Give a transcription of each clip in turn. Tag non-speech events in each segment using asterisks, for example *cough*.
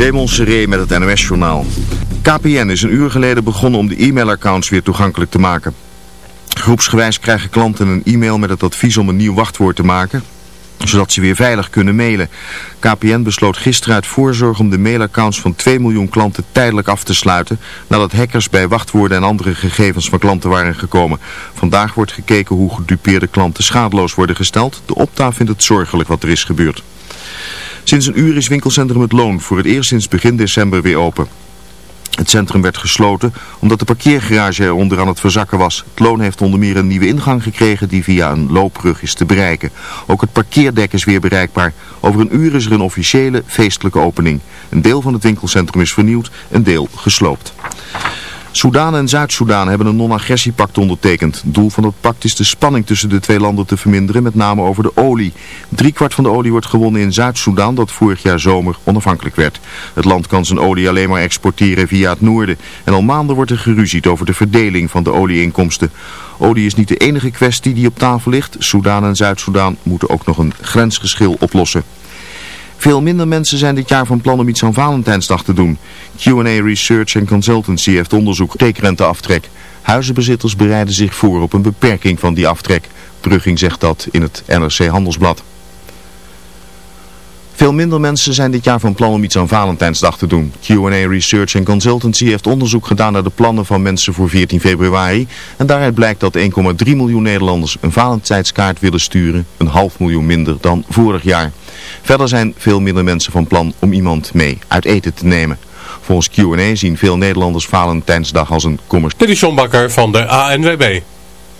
Seré met het NOS-journaal. KPN is een uur geleden begonnen om de e-mailaccounts weer toegankelijk te maken. Groepsgewijs krijgen klanten een e-mail met het advies om een nieuw wachtwoord te maken, zodat ze weer veilig kunnen mailen. KPN besloot gisteren uit voorzorg om de mailaccounts van 2 miljoen klanten tijdelijk af te sluiten, nadat hackers bij wachtwoorden en andere gegevens van klanten waren gekomen. Vandaag wordt gekeken hoe gedupeerde klanten schadeloos worden gesteld. De Opta vindt het zorgelijk wat er is gebeurd. Sinds een uur is winkelcentrum Het Loon voor het eerst sinds begin december weer open. Het centrum werd gesloten omdat de parkeergarage eronder aan het verzakken was. Het loon heeft onder meer een nieuwe ingang gekregen die via een loopbrug is te bereiken. Ook het parkeerdek is weer bereikbaar. Over een uur is er een officiële feestelijke opening. Een deel van het winkelcentrum is vernieuwd, een deel gesloopt. Soedan en Zuid-Soedan hebben een non-agressiepact ondertekend. Doel van het pact is de spanning tussen de twee landen te verminderen, met name over de olie. kwart van de olie wordt gewonnen in Zuid-Soedan, dat vorig jaar zomer onafhankelijk werd. Het land kan zijn olie alleen maar exporteren via het noorden. En al maanden wordt er geruzied over de verdeling van de olieinkomsten. Olie is niet de enige kwestie die op tafel ligt. Soedan en Zuid-Soedan moeten ook nog een grensgeschil oplossen. Veel minder mensen zijn dit jaar van plan om iets aan Valentijnsdag te doen. Q&A Research and Consultancy heeft onderzoek tekenrenteaftrek. Huizenbezitters bereiden zich voor op een beperking van die aftrek. Brugging zegt dat in het NRC Handelsblad. Veel minder mensen zijn dit jaar van plan om iets aan Valentijnsdag te doen. Q&A Research and Consultancy heeft onderzoek gedaan naar de plannen van mensen voor 14 februari. En daaruit blijkt dat 1,3 miljoen Nederlanders een Valentijnskaart willen sturen. Een half miljoen minder dan vorig jaar. Verder zijn veel minder mensen van plan om iemand mee uit eten te nemen. Volgens Q&A zien veel Nederlanders Valentijnsdag als een commerciële... Dit is van de ANWB.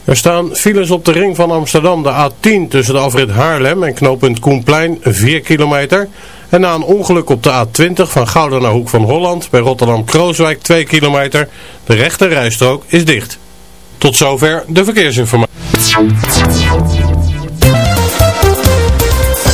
Er staan files op de ring van Amsterdam, de A10 tussen de afrit Haarlem en knooppunt Koenplein, 4 kilometer. En na een ongeluk op de A20 van Gouden naar Hoek van Holland bij Rotterdam-Krooswijk 2 kilometer. De rechte rijstrook is dicht. Tot zover de verkeersinformatie.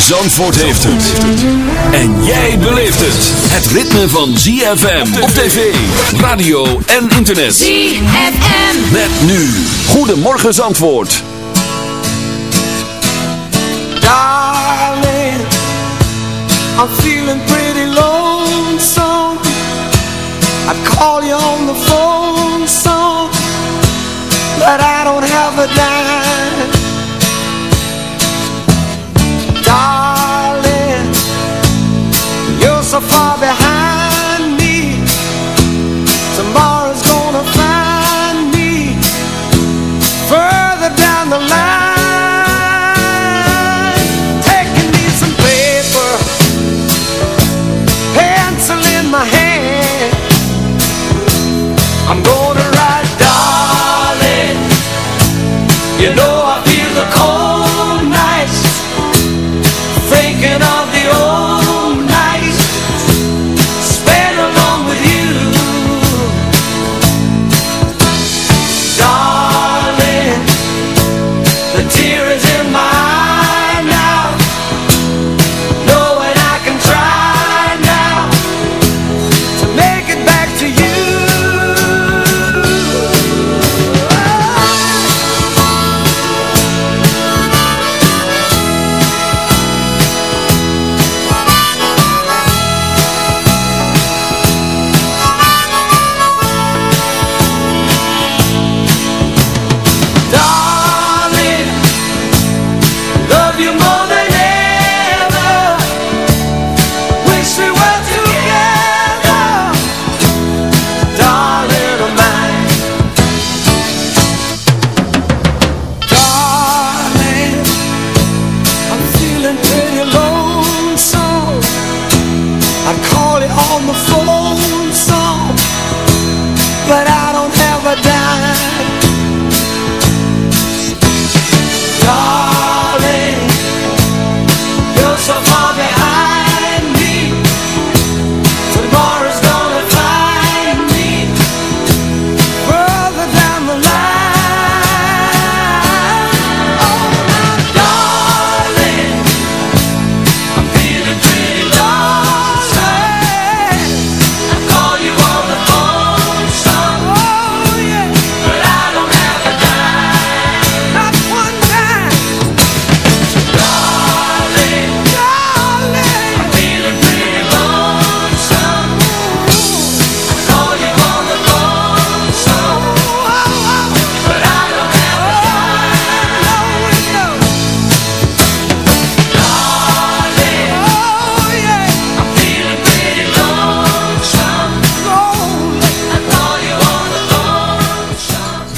Zandvoort heeft het. En jij beleeft het. Het ritme van ZFM op tv, radio en internet. ZFM. Met nu. Goedemorgen Zandvoort. Darling, I'm feeling pretty lonesome. I call you on the phone so, but I don't have a dime. Far behind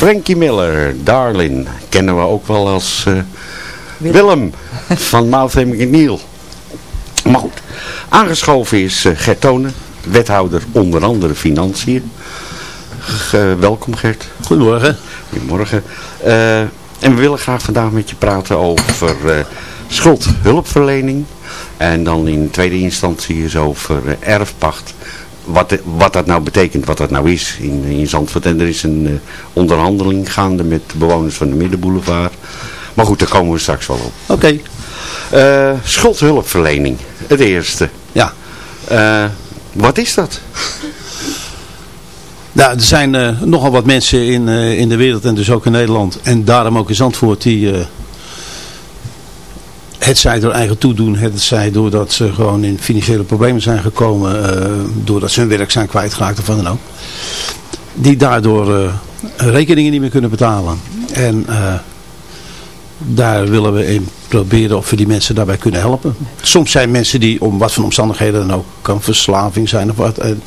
Frankie Miller, Darlin, kennen we ook wel als eh, Willem van Mouth Neil. Maar goed, aangeschoven is eh, Gert Tonen, wethouder onder andere Financiën. G- eh, welkom Gert. Goedemorgen. Goedemorgen. Eh, en we willen graag vandaag met je praten over eh, schuldhulpverlening. En dan in tweede instantie is over erfpacht. Wat, wat dat nou betekent, wat dat nou is in, in Zandvoort. En er is een eh, onderhandeling gaande met de bewoners van de Middenboulevard. Maar goed, daar komen we straks wel op. Oké. Eh, schuldhulpverlening, het eerste. Ja. Eh, wat is dat? Nou, er zijn nogal wat mensen in, in de wereld en dus ook in Nederland. En daarom ook in Zandvoort die... het zij door eigen toedoen, het zij doordat ze gewoon in financiële problemen zijn gekomen. eh, doordat ze hun werk zijn kwijtgeraakt of wat dan ook. Die daardoor eh, rekeningen niet meer kunnen betalen. En eh, daar willen we in proberen of we die mensen daarbij kunnen helpen. Soms zijn mensen die om wat voor omstandigheden dan ook, kan verslaving zijn of wat. En,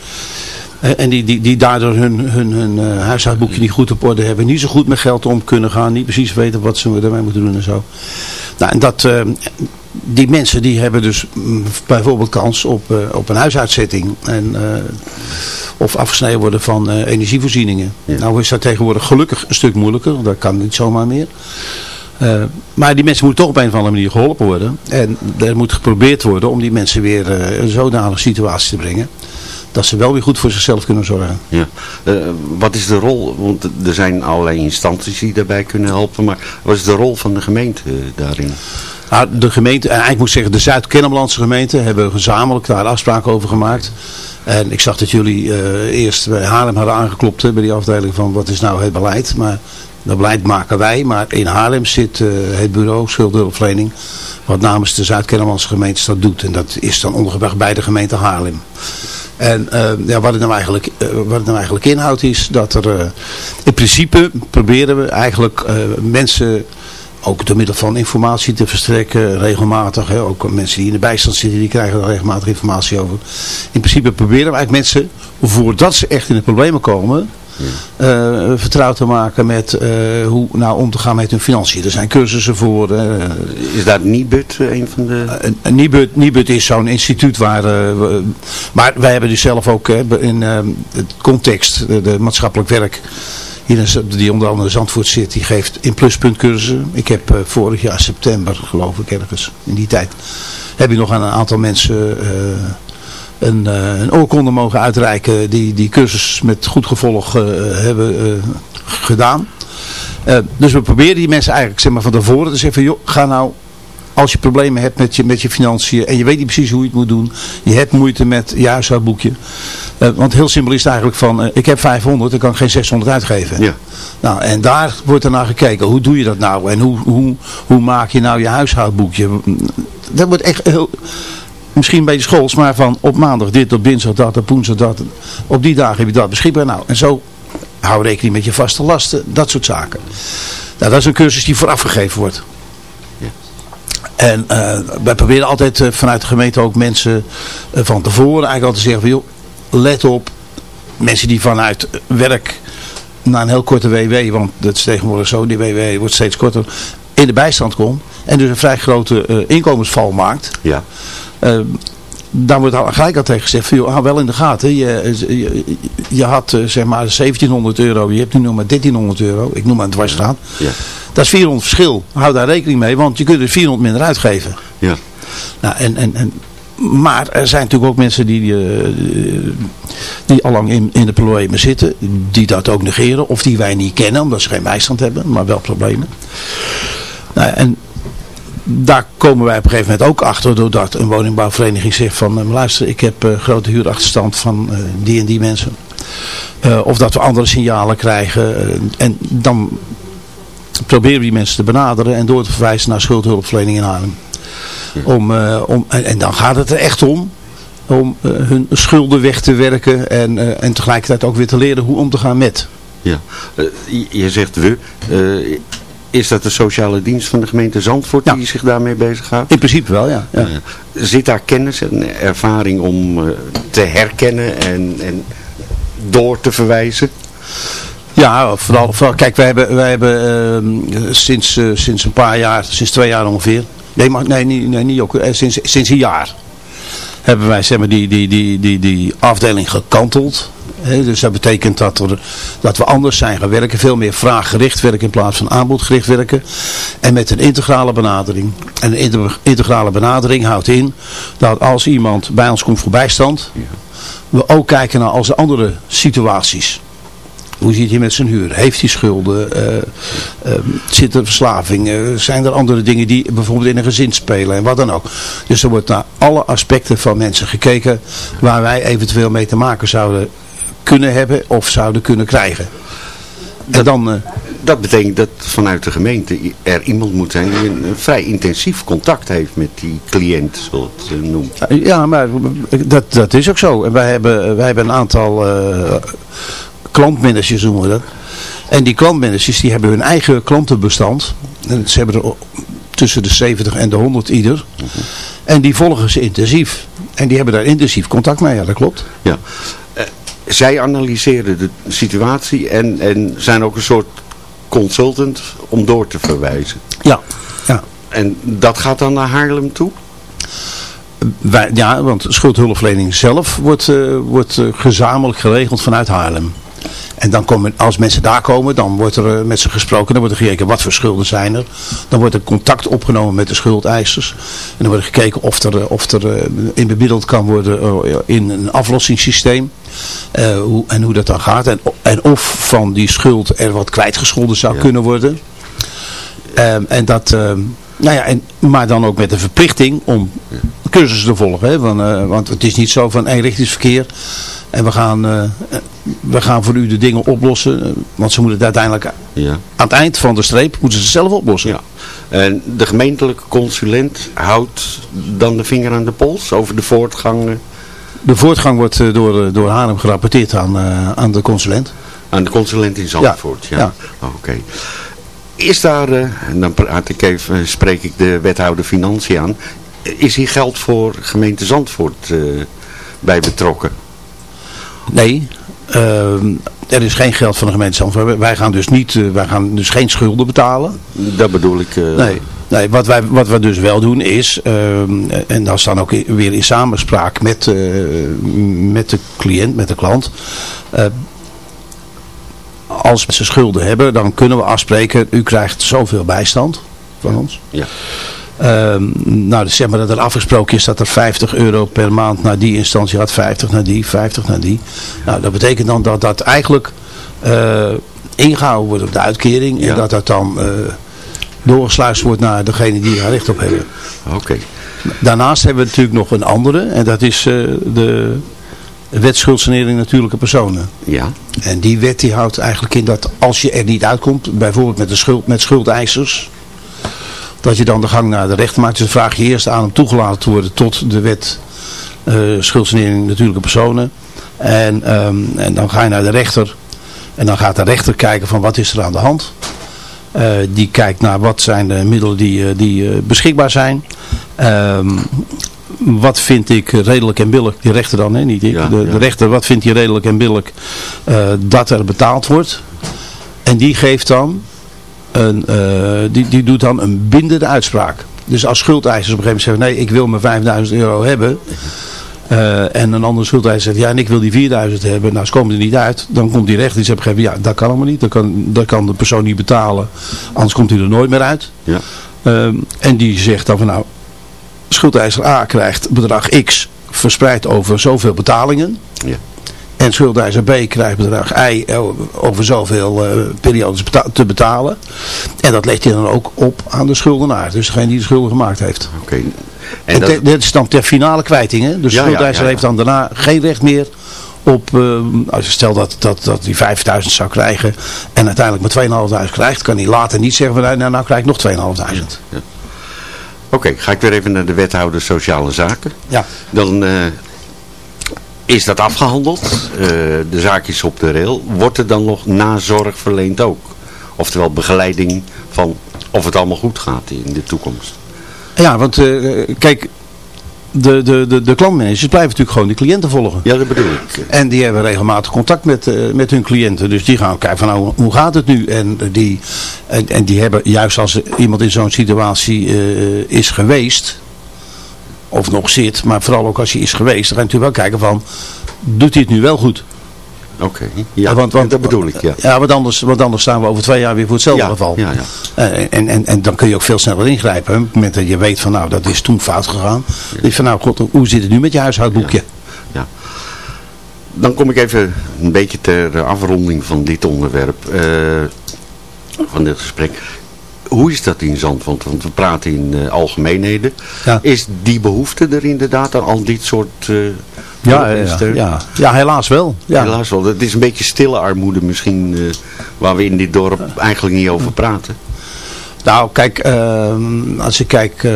en die, die, die daardoor hun, hun, hun huishoudboekje niet goed op orde hebben. Niet zo goed met geld om kunnen gaan. Niet precies weten wat ze ermee moeten doen en zo. Nou, en dat, eh, die mensen die hebben dus mm, bijvoorbeeld kans op, eh, op een huisuitzetting. En, eh, of afgesneden worden van eh, energievoorzieningen. Nou is dat tegenwoordig gelukkig een stuk moeilijker. Dat kan niet zomaar meer. Maar die mensen moeten toch op een of andere manier geholpen worden. En er moet geprobeerd worden om die mensen weer in een zodanige situatie te brengen. Dat ze wel weer goed voor zichzelf kunnen zorgen. Ja. Eh, wat is de rol, want er zijn allerlei instanties die daarbij kunnen helpen, maar wat is de rol van de gemeente eh, daarin? Nou, de gemeente, en eigenlijk moet ik zeggen de Zuid-Kennemerlandse gemeente hebben gezamenlijk daar afspraken over gemaakt. En ik zag dat jullie eh, eerst bij Haarlem hadden aangeklopt hè, bij die afdeling van wat is nou het beleid. Maar dat beleid maken wij, maar in Haarlem zit eh, het bureau schuldhulpverlening wat namens de Zuid-Kennemerlandse gemeente dat doet. En dat is dan ondergebracht bij de gemeente Haarlem. En eh, ja, wat, het nou eigenlijk, eh, wat het nou eigenlijk inhoudt is dat er in principe proberen we eigenlijk mensen ook door middel van informatie te verstrekken, regelmatig. Hè. Ook mensen die in de bijstand zitten, die krijgen daar regelmatig informatie over. In principe proberen we eigenlijk mensen, voordat ze echt in de problemen komen, vertrouwd te maken met eh, hoe nou om te gaan met hun financiën. Er zijn cursussen voor. eh, Is dat Nibud eh, een van de... Nibud, Nibud is zo'n instituut waar... eh, we- maar wij hebben dus zelf ook in eh, het context, de, de maatschappelijk werk... Hier die onder andere in Zandvoort zit, die geeft in pluspunt cursussen. Ik heb eh, vorig jaar september, geloof ik ergens, in die tijd... heb ik nog aan een aantal mensen... eh, een, eh, een oorkonde mogen uitreiken die die cursus met goed gevolg eh, hebben eh, gedaan. Dus we proberen die mensen eigenlijk zeg maar, van tevoren te zeggen van joh, ga nou als je problemen hebt met je, met je financiën en je weet niet precies hoe je het moet doen. Je hebt moeite met je huishoudboekje. Want heel simpel is het eigenlijk van, ik heb 500, dan kan ik geen 600 uitgeven. Ja. Nou, en daar wordt er naar gekeken. Hoe doe je dat nou? En hoe, hoe, hoe maak je nou je huishoudboekje? Dat wordt echt heel, misschien een beetje schools, maar van op maandag dit, op dinsdag dat, op woensdag dat. Op die dagen heb je dat beschikbaar. Nou, en zo hou rekening met je vaste lasten, dat soort zaken. Nou, dat is een cursus die vooraf gegeven wordt. En eh, wij proberen altijd eh, vanuit de gemeente ook mensen eh, van tevoren eigenlijk altijd te zeggen van joh, let op, mensen die vanuit werk na een heel korte WW, want dat is tegenwoordig zo, die WW wordt steeds korter, in de bijstand komt en dus een vrij grote inkomensval maakt. Ja. Eh, daar wordt al gelijk al tegen gezegd, van, joh, hou wel in de gaten. Je, je, je had eh, zeg maar 1700 euro, je hebt nu nog maar 1300 euro. Ik noem maar een dwarsstraat. Ja. Dat is 400 verschil. Hou daar rekening mee, want je kunt er 400 minder uitgeven. Ja. Nou, en, en, en, maar er zijn natuurlijk ook mensen die, eh, die allang in, in de problemen zitten. Die dat ook negeren. Of die wij niet kennen, omdat ze geen bijstand hebben. Maar wel problemen. Nou, en daar komen wij op een gegeven moment ook achter. Doordat een woningbouwvereniging zegt van... eh, luister, ik heb eh, grote huurachterstand van eh, die en die mensen. Of dat we andere signalen krijgen. en dan proberen we die mensen te benaderen. En door te verwijzen naar schuldhulpverlening in Haarlem. Om, om, en, en dan gaat het er echt om. Om hun schulden weg te werken. En, en tegelijkertijd ook weer te leren hoe om te gaan met. Ja. Je- je zegt we. Is dat de sociale dienst van de gemeente Zandvoort Ja. die zich daarmee bezighoudt? In principe wel, ja. ja. Eh, zit daar kennis en ervaring om eh, te herkennen en, en door te verwijzen? Ja, vooral, vooral kijk, wij hebben, wij hebben ehm, sinds, eh, sinds een paar jaar, sinds twee jaar ongeveer, nee, maar, nee, niet, nee, niet ook, sinds, sinds een jaar hebben wij zeg maar, die, die, die, die, die afdeling gekanteld. Dus dat betekent dat, er, dat we anders zijn gaan werken, veel meer vraaggericht werken in plaats van aanbodgericht werken. En met een integrale benadering. En een integrale benadering houdt in dat als iemand bij ons komt voor bijstand, we ook kijken naar al zijn andere situaties. Hoe zit hij met zijn huur? Heeft hij schulden? Eh, eh, zit er verslaving? Eh, zijn er andere dingen die bijvoorbeeld in een gezin spelen? En wat dan ook. Dus er wordt naar alle aspecten van mensen gekeken waar wij eventueel mee te maken zouden kunnen hebben of zouden kunnen krijgen. En dan, eh, Dat betekent dat vanuit de gemeente er iemand moet zijn die een, een vrij intensief contact heeft met die cliënt, zoals het eh, noemt. ja, maar dat, dat is ook zo. En wij hebben, wij hebben een aantal eh klantmanagers noemen we dat. En die klantmanagers die hebben hun eigen klantenbestand. En ze hebben er tussen de 70 en de 100 ieder. En die volgen ze intensief. En die hebben daar intensief contact mee, ja dat klopt. Ja. Zij analyseren de situatie en, en zijn ook een soort consultant om door te verwijzen. Ja, ja. En dat gaat dan naar Haarlem toe? Wij, ja, want schuldhulpverlening zelf wordt, eh, wordt eh, gezamenlijk geregeld vanuit Haarlem. En dan komen, als mensen daar komen, dan wordt er eh, met ze gesproken. Dan wordt er gekeken wat voor schulden zijn er. Dan wordt er contact opgenomen met de schuldeisers. En dan wordt er gekeken of er, eh, of er eh, in bemiddeld kan worden in een aflossingssysteem. Hoe, en hoe dat dan gaat. En, en of van die schuld er wat kwijtgescholden zou Ja. kunnen worden. Ehm, en dat, ehm, nou ja, en, maar dan ook met de verplichting om cursussen te volgen. Hè? Want, eh, want het is niet zo van eenrichtingsverkeer. En we gaan, eh, we gaan voor u de dingen oplossen. eh, Want ze moeten het uiteindelijk Ja. aan het eind van de streep moeten ze zelf oplossen. ja. En de gemeentelijke consulent houdt dan de vinger aan de pols over de voortgang De voortgang wordt door, door Haarlem gerapporteerd aan, aan de consulent. aan de consulent in Zandvoort. Ja. ja. Oké. Is daar, en dan praat ik even, spreek ik de wethouder Financiën aan, is hier geld voor gemeente Zandvoort eh, bij betrokken? Nee, ehm, er is geen geld van de gemeente Zandvoort. Wij gaan dus, niet, eh, wij gaan dus geen schulden betalen. Dat bedoel ik. Nee, nee wat, wij, wat we dus wel doen is, ehm, en dat is dan ook weer in samenspraak met, met de cliënt, met de klant. Als ze schulden hebben, dan kunnen we afspreken, u krijgt zoveel bijstand van ons. Ja. Ehm, nou, dus zeg maar dat er afgesproken is dat er 50 euro per maand naar die instantie gaat, 50 naar die, 50 naar die. Nou, dat betekent dan dat dat eigenlijk eh, ingehouden wordt op de uitkering Ja. en dat dat dan eh doorgesluist wordt naar degene die daar recht op hebben. Oké. Daarnaast hebben we natuurlijk nog een andere en dat is eh, de wet schuldsanering natuurlijke personen. Ja. En die wet die houdt eigenlijk in dat als je er niet uitkomt, bijvoorbeeld met, de schuld, met schuldeisers, dat je dan de gang naar de rechter maakt. Dus dan vraag je eerst aan om toegelaten te worden tot de wet eh schuldsanering natuurlijke personen. En, ehm, en dan ga je naar de rechter en dan gaat de rechter kijken van wat is er aan de hand. Eh, die kijkt naar wat zijn de middelen die, eh, die beschikbaar zijn. Ehm, wat vind ik redelijk en billig, die rechter dan, hè, niet ik, Ja, de, ja. de rechter, wat vindt hij redelijk en billig eh, dat er betaald wordt. En die geeft dan, een, eh, die, die doet dan een bindende uitspraak. Dus als schuldeisers op een gegeven moment zeggen, nee ik wil mijn 5000 euro hebben, Eh, en een andere schuldeisers zegt, ja, en ik wil die 4000 hebben. Nou, ze komen er niet uit. Dan komt die rechter die zegt, ja, dat kan allemaal niet. Dat kan, dat kan de persoon niet betalen. Anders komt hij er nooit meer uit. Ja. Ehm, en die zegt dan van, nou, schuldeiser A krijgt bedrag X verspreid over zoveel betalingen. Ja. En schuldeiser B krijgt bedrag Y eh, over zoveel eh, periodes beta- te betalen. En dat legt hij dan ook op aan de schuldenaar. Dus degene die de schulden gemaakt heeft. Oké. En, En dat, te- dit is dan ter finale kwijting. Hè? Dus de Ja, ja, schuldeiser ja, ja. heeft dan daarna geen recht meer op, eh, als je stelt dat, dat, dat hij 5000 zou krijgen en uiteindelijk maar 2.500 krijgt, kan hij later niet zeggen van nou, nou, krijg ik nog 2.500. Oké, ga ik weer even naar de wethouder sociale zaken. Ja. Dan eh, is dat afgehandeld. Eh, de zaak is op de rail. Wordt er dan nog nazorg verleend ook? Oftewel begeleiding van of het allemaal goed gaat in de toekomst. Ja, want eh, kijk, de, de, de, de klantmanagers blijven natuurlijk gewoon de cliënten volgen. Ja, dat bedoel ik. En die hebben regelmatig contact met, eh, met hun cliënten. Dus die gaan kijken van nou, hoe gaat het nu? En die, en, en die hebben, juist als iemand in zo'n situatie eh, is geweest, of nog zit, maar vooral ook als hij is geweest, dan ga je natuurlijk wel kijken van, doet hij het nu wel goed? Oké, ja, want, want, dat bedoel ik, ja. Ja, want anders, want anders staan we over twee jaar weer voor hetzelfde Ja, geval. ja, ja. Eh, en, en, en dan kun je ook veel sneller ingrijpen. Op het moment dat je weet van nou, dat is toen fout gegaan. Denk je van nou, god, hoe zit het nu met je huishoudboekje? Ja. Dan kom ik even een beetje ter afronding van dit onderwerp, eh, van dit gesprek. Hoe is dat in Zandvoort? Want we praten in eh, algemeenheden. Ja. Is die behoefte er inderdaad aan al dit soort Ja, ja, ja, steun? ja. ja, helaas wel. Ja. Helaas wel. Het is een beetje stille armoede misschien, eh, waar we in dit dorp eigenlijk niet over praten. Nou, kijk, ehm, als ik kijk... eh,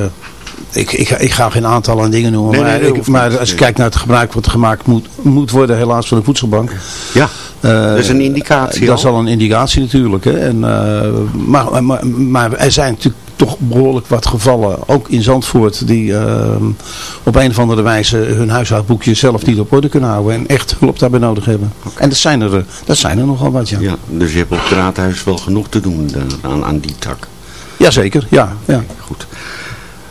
ik, ik, ga- ik ga geen aantallen aan dingen noemen, Nee, maar, ik- maar als je kijkt naar het gebruik wat gemaakt moet, moet worden helaas van de voedselbank. Ja, eh, dat is een indicatie Dat is al. een indicatie natuurlijk. Hè. En, eh, maar, maar, maar er zijn natuurlijk toch behoorlijk wat gevallen, ook in Zandvoort, die ehm, op een of andere wijze hun huishoudboekje zelf niet op orde kunnen houden en echt hulp daarbij nodig hebben. En dat zijn er, eh, dat zijn er nogal wat, ja. Ja, dus je hebt op het raadhuis wel genoeg te doen eh, aan, aan die tak. Jazeker, ja. ja. Goed.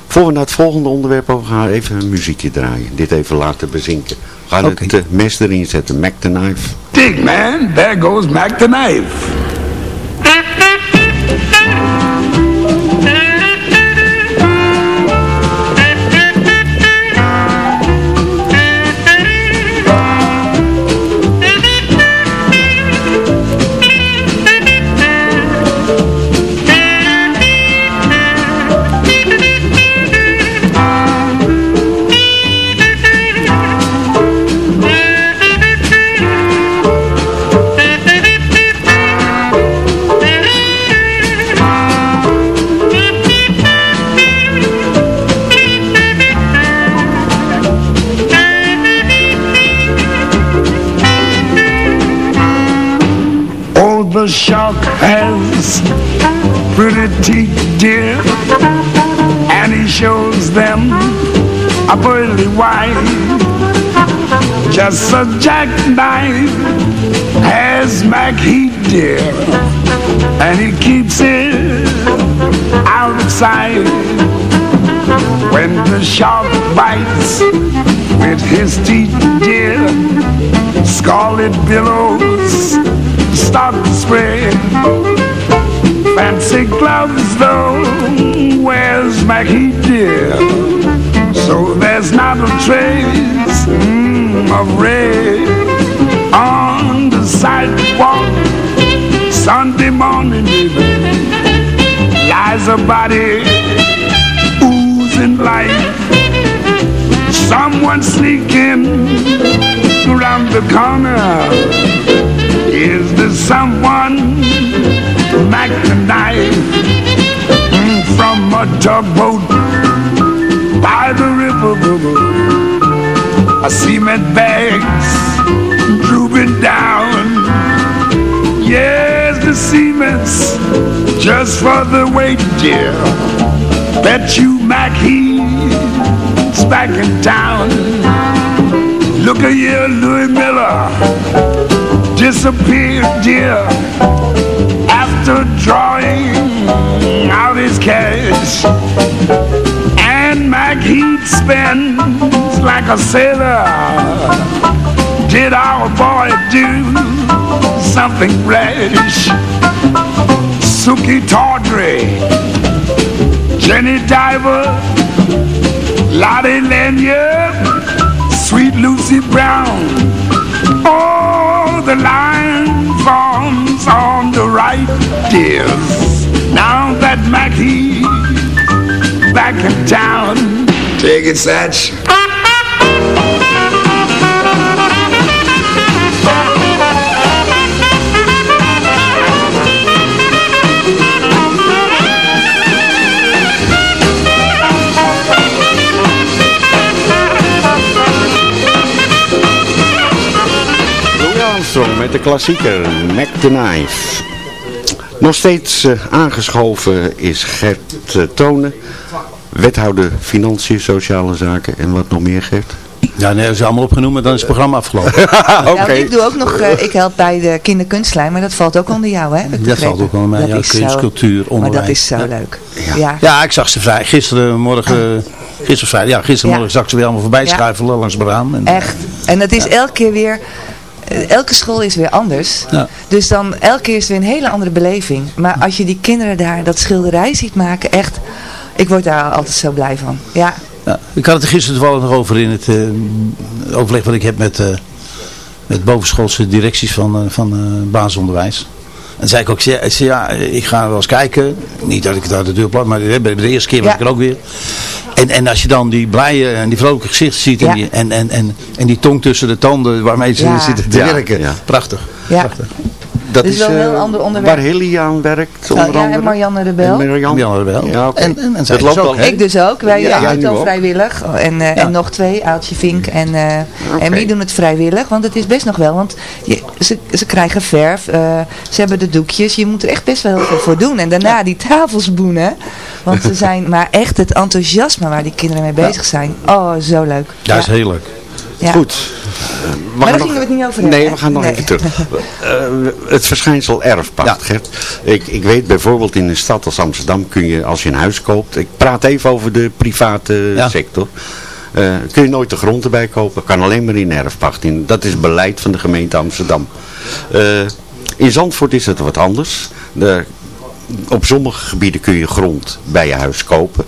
Voor we naar het volgende onderwerp over gaan, even een muziekje draaien. Dit even laten bezinken. We gaan Oké. het eh, mes erin zetten, Mac the Knife. Dig, man. There goes Mac the knife. White. Just a jackknife has Mac Heat, dear, and he keeps it out of sight. When the shark bites with his teeth, dear, scarlet billows start to spread. Fancy gloves though, where's Maggie dear? So there's not a trace mm, of red on the sidewalk. Sunday morning, baby, lies a body oozing life. Someone sneaking around the corner. Is there someone Mac the knife mm, from a tugboat by the river? I cement bags drooping down. Yes, the cement's just for the weight, dear. Bet you Mac he's back in town. Look at here, Louis Miller disappeared, dear, after drawing out his cash. And Mac Heat spends like a sailor. Did our boy do something rash? Suki Tawdry, Jenny Diver, Lottie Lanyard, Sweet Lucy Brown. Oh, the line forms on the right, dears. Now that Mackie's back in town. Take it, Satch. Met de klassieker Mac the Knife. Nog steeds eh, aangeschoven is Gert uh, Tonen, wethouder Financiën, Sociale Zaken en wat nog meer Gert? Ja, nee, dat is allemaal opgenomen, maar dan is het programma afgelopen. *laughs* Oké. Nou, ik doe ook nog, eh, ik help bij de kinderkunstlijn, maar dat valt ook onder jou, hè? Dat begrepen. valt ook onder mij, Dat ja, kunst, zo- cultuur, onderwijs. Maar dat is zo Ja. leuk. Ja. Ja, ik zag ze vrij. Gisteren morgen, gisteren vrijdag, ja, gistermorgen Ja. zag ik ze weer allemaal voorbij Ja. schuifelen langs mijn raam. En, Echt. En het is elke keer weer, eh, elke school is weer anders. Ja. Dus dan elke keer is het weer een hele andere beleving. Maar als je die kinderen daar dat schilderij ziet maken, echt, ik word daar altijd zo blij van. Ja. Ja, ik had het er gisteren toevallig nog over in het eh, overleg wat ik heb met, eh, met bovenschoolse directies van, eh, van eh, basisonderwijs. En zei ik ook, ja, ik zei, ja, ik ga wel eens kijken. Niet dat ik het uit de deur plat, maar bij de eerste keer was Ja. ik er ook weer. En, en als je dan die blije en die vrolijke gezichten ziet Ja. en, die, en, en, en, en die tong tussen de tanden waarmee ze Ja. zitten te Ja, werken. ja. Prachtig. Ja. Prachtig. Dat is wel een eh, heel ander onderwerp. Waar Hilly aan werkt, Oh, onder ja, andere. en Marianne Rebel. En Marianne. Wel. Ja, oké. En, en, en zij Dat loopt dus wel, hè? Ik dus ook. Wij Ja, doen het al ook. vrijwillig. En, eh, Ja. en nog twee, Aaltje Vink en, eh Oké. en wie doen het vrijwillig. Want het is best nog wel. Want je, ze, ze krijgen verf. eh, ze hebben de doekjes. Je moet er echt best wel heel veel voor doen. En daarna die tafels boenen. Want ze zijn, maar echt het enthousiasme waar die kinderen mee bezig zijn. Oh, zo leuk. Ja, is heel leuk. Ja. Goed. Eh, we daar gingen we het niet over Nee, we gaan nog nee. even terug. *laughs* Eh, het verschijnsel erfpacht, Ja. Gert. Ik, ik weet bijvoorbeeld in een stad als Amsterdam kun je, als je een huis koopt... Ik praat even over de private Ja. sector. eh, kun je nooit de grond erbij kopen. Kan alleen maar in erfpacht. In. Dat is beleid van de gemeente Amsterdam. Eh, in Zandvoort is het wat anders. De, op sommige gebieden kun je grond bij je huis kopen.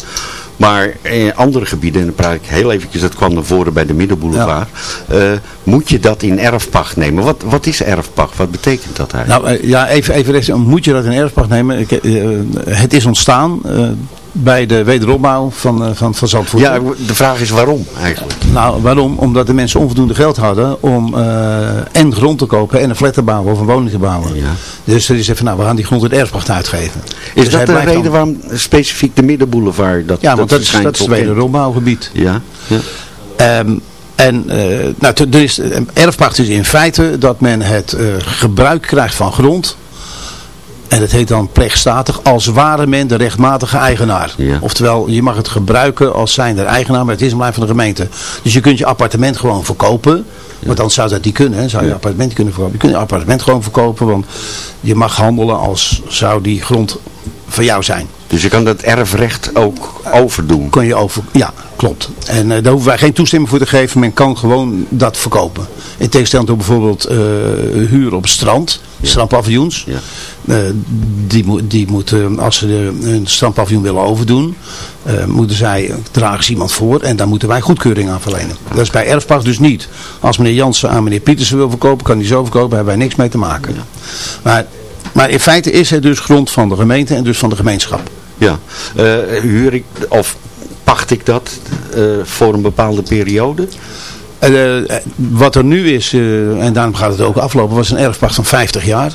Maar in andere gebieden, en dan praat ik heel eventjes, dat kwam naar voren bij de Middenboulevard, eh, moet je dat in erfpacht nemen. Wat, wat is erfpacht? Wat betekent dat eigenlijk? Nou eh, ja, even, even rechts. Moet je dat in erfpacht nemen? Ik, eh, het is ontstaan bij de wederopbouw van, eh, van, van Zandvoort. ja, de vraag is waarom eigenlijk? Nou, waarom? Omdat de mensen onvoldoende geld hadden om eh, en grond te kopen en een flat te bouwen of een woning te bouwen. Ja. Dus er is even, nou, we gaan die grond in erfpacht uitgeven. Is Dus dat de reden dan- waarom specifiek de Middenboulevard dat Ja, want dat is, dat is het wederopbouwgebied. Ja, ja. Ehm, en eh, nou, er is, erfpacht is in feite dat men het gebruik krijgt van grond. En dat heet dan pleegstatig, als ware men de rechtmatige eigenaar. Ja. Oftewel, je mag het gebruiken als zijnde eigenaar, maar het is een blijf van de gemeente. Dus je kunt je appartement gewoon verkopen. Want dan zou dat niet kunnen. Hè? Zou je Ja. appartement kunnen verkopen. Je kunt je appartement gewoon verkopen, want je mag handelen als zou die grond van jou zijn. Dus je kan dat erfrecht ook overdoen. Kon je over, ja, klopt. En eh, daar hoeven wij geen toestemming voor te geven. Men kan gewoon dat verkopen. In tegenstelling tot bijvoorbeeld eh, huur op strand. Strandpaviljoens. Ja. Eh, die, die moeten, als ze de, een strandpaviljoen willen overdoen, eh, moeten zij, dragen ze iemand voor en daar moeten wij goedkeuring aan verlenen. Dat is bij erfpacht dus niet. Als meneer Jansen aan meneer Pietersen wil verkopen, kan hij zo verkopen, daar hebben wij niks mee te maken. Maar, maar in feite is het dus grond van de gemeente en dus van de gemeenschap. Ja. Eh, huur ik, of pacht ik dat voor een bepaalde periode? Eh, eh, wat er nu is, eh, en daarom gaat het ook aflopen, was een erfpacht van 50 jaar.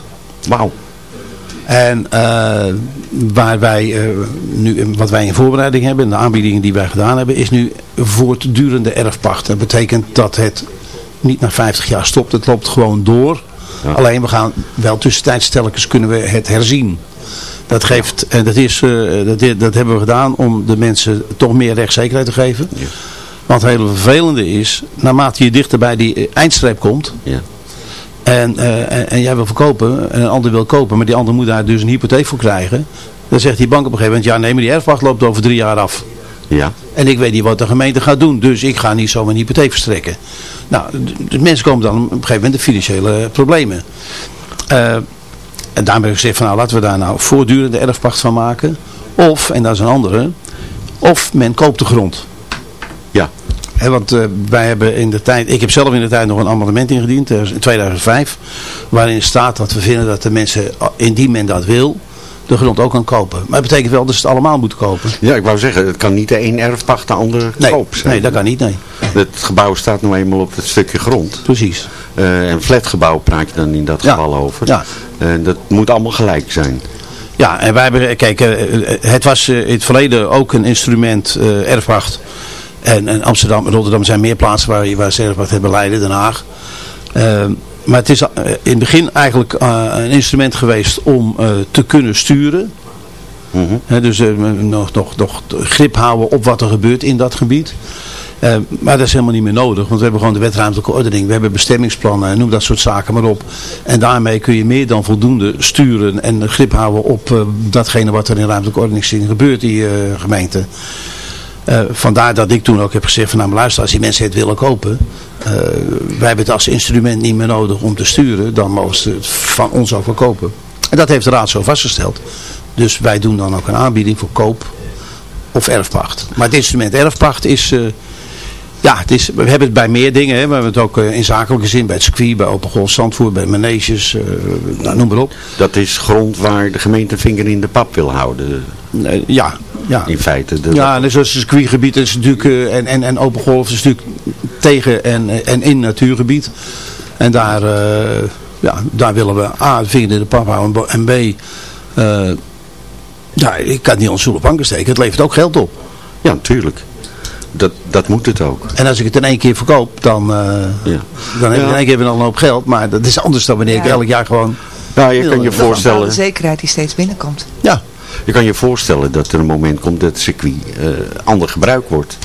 Wauw. En waar wij, nu, wat wij in voorbereiding hebben, de aanbiedingen die wij gedaan hebben, is nu voortdurende erfpacht. Dat betekent dat het niet na 50 jaar stopt, het loopt gewoon door. Ja. Alleen we gaan wel tussentijds telkens kunnen we het herzien. Dat geeft, en dat, is, dat, dat hebben we gedaan om de mensen toch meer rechtszekerheid te geven. Ja. Want het hele vervelende is, naarmate je dichter bij die eindstreep komt, Ja. en, eh, en, en jij wil verkopen, en een ander wil kopen, maar die ander moet daar dus een hypotheek voor krijgen. Dan zegt die bank op een gegeven moment, ja nee, maar die erfpacht loopt over drie jaar af. Ja. En ik weet niet wat de gemeente gaat doen. Dus ik ga niet zomaar een hypotheek verstrekken. Nou, de mensen komen dan op een gegeven moment in financiële problemen. Eh, en daarom heb ik gezegd van nou laten we daar nou voortdurende erfpacht van maken. Of, en dat is een andere, of men koopt de grond. Ja. Want eh, wij hebben in de tijd, ik heb zelf in de tijd nog een amendement ingediend, eh, in 2005, waarin staat dat we vinden dat de mensen, eh, indien men dat wil, de grond ook kan kopen. Maar dat betekent wel dat ze het allemaal moeten kopen. Ja, ik wou zeggen, het kan niet de een erfpacht de ander Nee, koop zijn. nee dat kan niet, nee. Het gebouw staat nu eenmaal op het stukje grond. Precies. En flatgebouw praat je dan in dat Ja. geval over. Ja. En dat moet allemaal gelijk zijn. Ja, en wij hebben, kijk, het was in het verleden ook een instrument, eh, erfpacht. En, en Amsterdam en Rotterdam zijn meer plaatsen waar, je- waar ze erfpacht hebben, Leiden, Den Haag. Eh, maar het is eh, in het begin eigenlijk eh, een instrument geweest om eh, te kunnen sturen. Mhm. Dus nog, nog, nog grip houden op wat er gebeurt in dat gebied. Eh, maar dat is helemaal niet meer nodig, want we hebben gewoon de wetruimtelijke ordening. We hebben bestemmingsplannen, noem dat soort zaken maar op. En daarmee kun je meer dan voldoende sturen en grip houden op datgene wat er in ruimtelijke ordeningszin gebeurt in je gemeente. Eh, vandaar dat ik toen ook heb gezegd van nou luister, als die mensen het willen kopen, eh, wij hebben het als instrument niet meer nodig om te sturen, dan mogen ze het van ons ook wel kopen. En dat heeft de raad zo vastgesteld. Dus wij doen dan ook een aanbieding voor koop of erfpacht. Maar het instrument erfpacht is, eh, ja, het is, we hebben het bij meer dingen. Hè. We hebben het ook in zakelijke zin, bij het circuit, bij Open Golf Zandvoort, bij maneges, nou, noem maar op. Dat is grond waar de gemeente een vinger in de pap wil houden. Ja, ja. In feite. De, Ja, en zoals het circuitgebied is natuurlijk, eh, en, en, en open golf is natuurlijk tegen en, en in natuurgebied. En daar, eh, ja, daar willen we A, de vinger in de pap houden en B, eh, ja, ik kan het niet stoel op banken steken. Het levert ook geld op. Ja, natuurlijk. Dat, dat moet het ook. En als ik het in één keer verkoop, dan, eh, Ja. dan heb ik Ja. in één keer weer nog een hoop geld. Maar dat is anders dan wanneer ik Ja. elk jaar gewoon... Nou, je kan je voorstellen, zekerheid die steeds binnenkomt. Ja, je kan je voorstellen dat er een moment komt dat het circuit eh, ander gebruik wordt.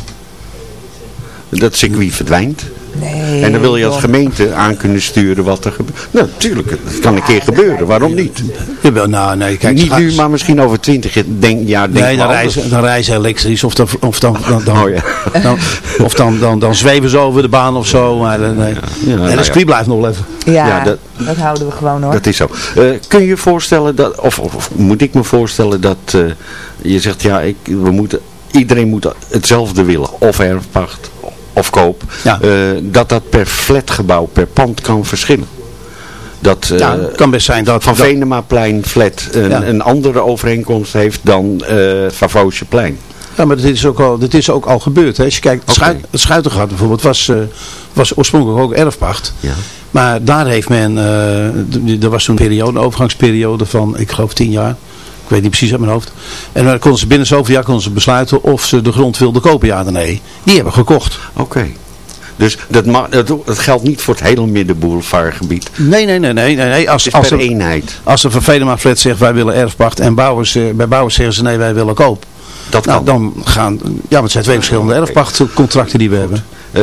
Dat circuit verdwijnt. Nee, En dan wil je als gemeente aan kunnen sturen wat er gebeurt. Nou, natuurlijk, het kan een keer gebeuren. Waarom niet? Jawel, nou nee, kijk. niet nu, maar misschien over twintig jaar denk, jaar denk Nee, dan reizen, dan reizen elektrisch of dan, of dan, dan, dan, Oh ja. dan, of dan, dan, dan zweven ze over de baan of zo. Maar, eh, nee. Ja, nou en de ja. circuit blijft nog even. Ja, Ja, dat- dat, houden we gewoon hoor. Dat is zo. Eh, kun je je voorstellen dat, of, of, of moet ik me voorstellen dat eh, je zegt, ja, ik, we moeten, iedereen moet hetzelfde willen. Of erfpacht, of koop. Ja. Eh, dat dat per flatgebouw, per pand kan verschillen. Dat eh, ja, het kan best zijn dat... Van dat- Venemaplein flat een, Ja. een andere overeenkomst heeft dan eh Favosjeplein. Ja, maar dit is ook al, dit is ook al gebeurd. Hè. Als je kijkt, het, Schuitengat bijvoorbeeld was, was oorspronkelijk ook erfpacht. Ja. Maar daar heeft men, d- er was toen een periode, een overgangsperiode van, ik geloof tien jaar. Ik weet niet precies uit mijn hoofd. En dan konden ze binnen zoveel jaar konden ze besluiten of ze de grond wilden kopen, ja of nee. Die hebben gekocht. Oké. Dus dat, dat, dat geldt niet voor het hele middenboulevardgebied. Nee, nee, nee, nee. nee, nee. Als, als, per er, eenheid. als er van Venema Flat zegt wij willen erfpacht en bouwers, eh, bij bouwers zeggen ze nee wij willen koop. Dat Nou, kan. dan gaan, ja, maar het zijn twee verschillende erfpachtcontracten die we hebben. Eh,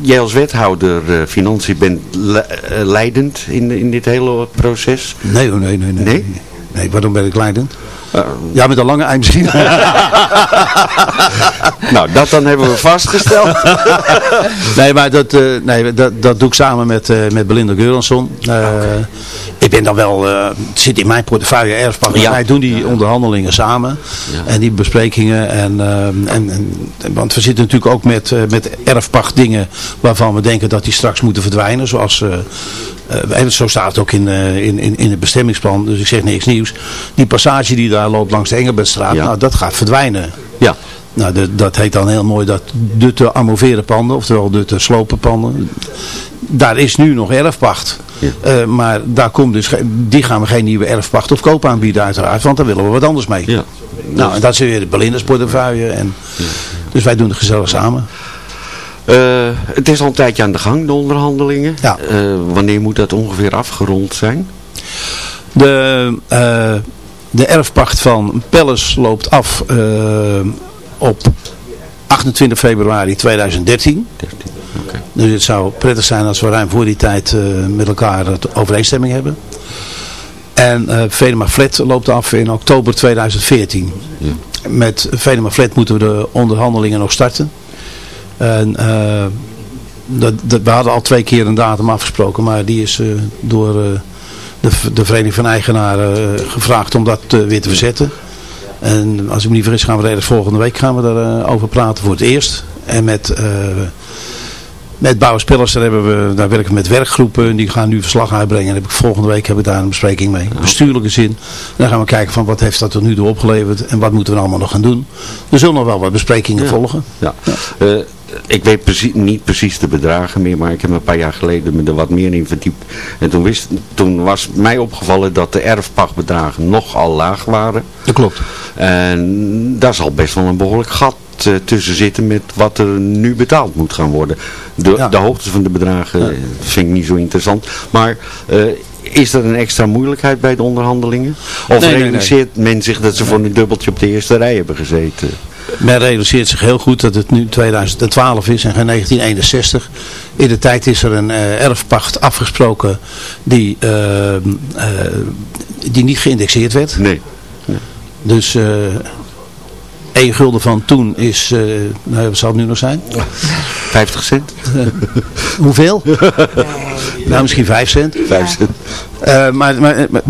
jij als wethouder eh, financiën bent le- leidend in, in dit hele proces. Nee, nee, nee, nee. Nee? Nee, waarom ben ik leidend? Eh, Ja, met een lange ei misschien. *laughs* nou, dat dan hebben we vastgesteld. *laughs* nee, maar dat, eh, nee, dat, dat doe ik samen met, eh, met Belinda Geuransson. Ik ben dan wel, het zit in mijn portefeuille erfpacht. Ja. Wij doen die onderhandelingen samen. En die besprekingen. En, eh, en, en, want we zitten natuurlijk ook met, met erfpacht dingen waarvan we denken dat die straks moeten verdwijnen. Zoals... eh, en zo staat het ook in, eh, in, in, in het bestemmingsplan, dus ik zeg niks nieuws. Die passage die daar loopt langs de Engelbertstraat, Ja. nou, dat gaat verdwijnen. Ja. Nou, de, dat heet dan heel mooi dat de te amoveren panden, oftewel de te slopen panden. Daar is nu nog erfpacht. Ja. Eh, maar daar komt dus, die gaan we geen nieuwe erfpacht of koop aanbieden uiteraard, want daar willen we wat anders mee. Ja. Nou, en dat is weer de Belinda's portefeuille. En, Dus wij doen het gezellig samen. Eh, het is al een tijdje aan de gang, de onderhandelingen. Ja. Eh, wanneer moet dat ongeveer afgerond zijn? De, eh, de erfpacht van Pelles loopt af op 28 februari 2013. 13. Oké. Dus het zou prettig zijn als we ruim voor die tijd eh, met elkaar overeenstemming hebben. En eh Venema Flat loopt af in oktober 2014. Ja. met Venema Flat moeten we de onderhandelingen nog starten. En, eh, dat, dat, we hadden al twee keer een datum afgesproken, maar die is eh, door eh, de, de Vereniging van Eigenaren gevraagd om dat weer te verzetten. En als ik me niet vergis gaan we redelijk volgende week gaan we daarover over praten voor het eerst. En met, met bouwspillers, daar, hebben we, daar werken we met werkgroepen. Die gaan nu verslag uitbrengen. En heb ik, volgende week heb ik daar een bespreking mee. Bestuurlijke zin. En dan gaan we kijken van wat heeft dat tot nu toe opgeleverd. En wat moeten we allemaal nog gaan doen. Er zullen nog wel wat besprekingen volgen. Ja. Ik weet precies, niet precies de bedragen meer, maar ik heb me een paar jaar geleden me er wat meer in verdiept. En toen, wist, toen was mij opgevallen dat de erfpachtbedragen nogal laag waren. Dat klopt. En daar zal best wel een behoorlijk gat eh, tussen zitten met wat er nu betaald moet gaan worden. De, de hoogte van de bedragen eh, vind ik niet zo interessant. Maar eh, is er een extra moeilijkheid bij de onderhandelingen? Of Nee, nee, realiseert men zich dat ze voor een dubbeltje op de eerste rij hebben gezeten? Men realiseert zich heel goed dat het nu 2012 is en geen 1961. In de tijd is er een eh, erfpacht afgesproken die, eh, eh, die niet geïndexeerd werd. Nee. Dus eh 1 gulden van toen is, nou, wat zal het nu nog zijn? 50 cent? Hoeveel? *laughs* nou, misschien 5 cent. 5 cent. Eh, maar, maar, maar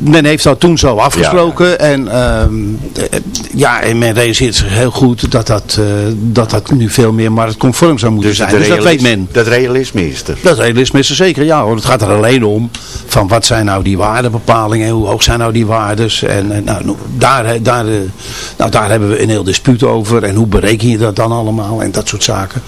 men heeft dat toen zo afgesproken. En, ehm, eh, ja, en men realiseert zich heel goed dat dat, eh, dat, dat nu veel meer marktconform zou moeten zijn. de Dus dat weet men. Dat realisme is er. Dat realisme is er zeker, ja hoor. Het gaat er alleen om van wat zijn nou die waardebepalingen, hoe hoog zijn nou die waardes. En, en nou, daar, daar, eh, nou, daar hebben we een heel dispuut over. En hoe bereken je dat dan allemaal en dat soort zaken.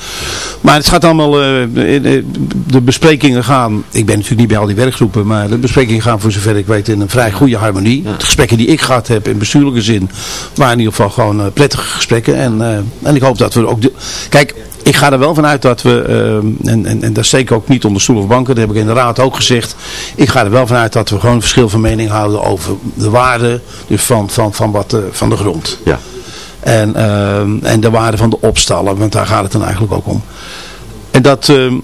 Maar het gaat allemaal, eh, eh, de besprekingen gaan, ik ben natuurlijk niet bij al die werkgroepen, maar de besprekingen gaan voor zover ik weet in een vrij goede harmonie. De gesprekken die ik gehad heb in bestuurlijke zin, waren in ieder geval gewoon eh, prettige gesprekken. En, eh, en ik hoop dat we ook, de, kijk, ik ga er wel vanuit dat we, ehm, en, en, en dat is zeker ook niet onder stoel of banken, dat heb ik in de raad ook gezegd. Ik ga er wel vanuit dat we gewoon een verschil van mening houden over de waarde dus van, van, van, wat, eh, van de grond. Ja. En, en de waarde van de opstallen, want daar gaat het dan eigenlijk ook om. En dat, ehm,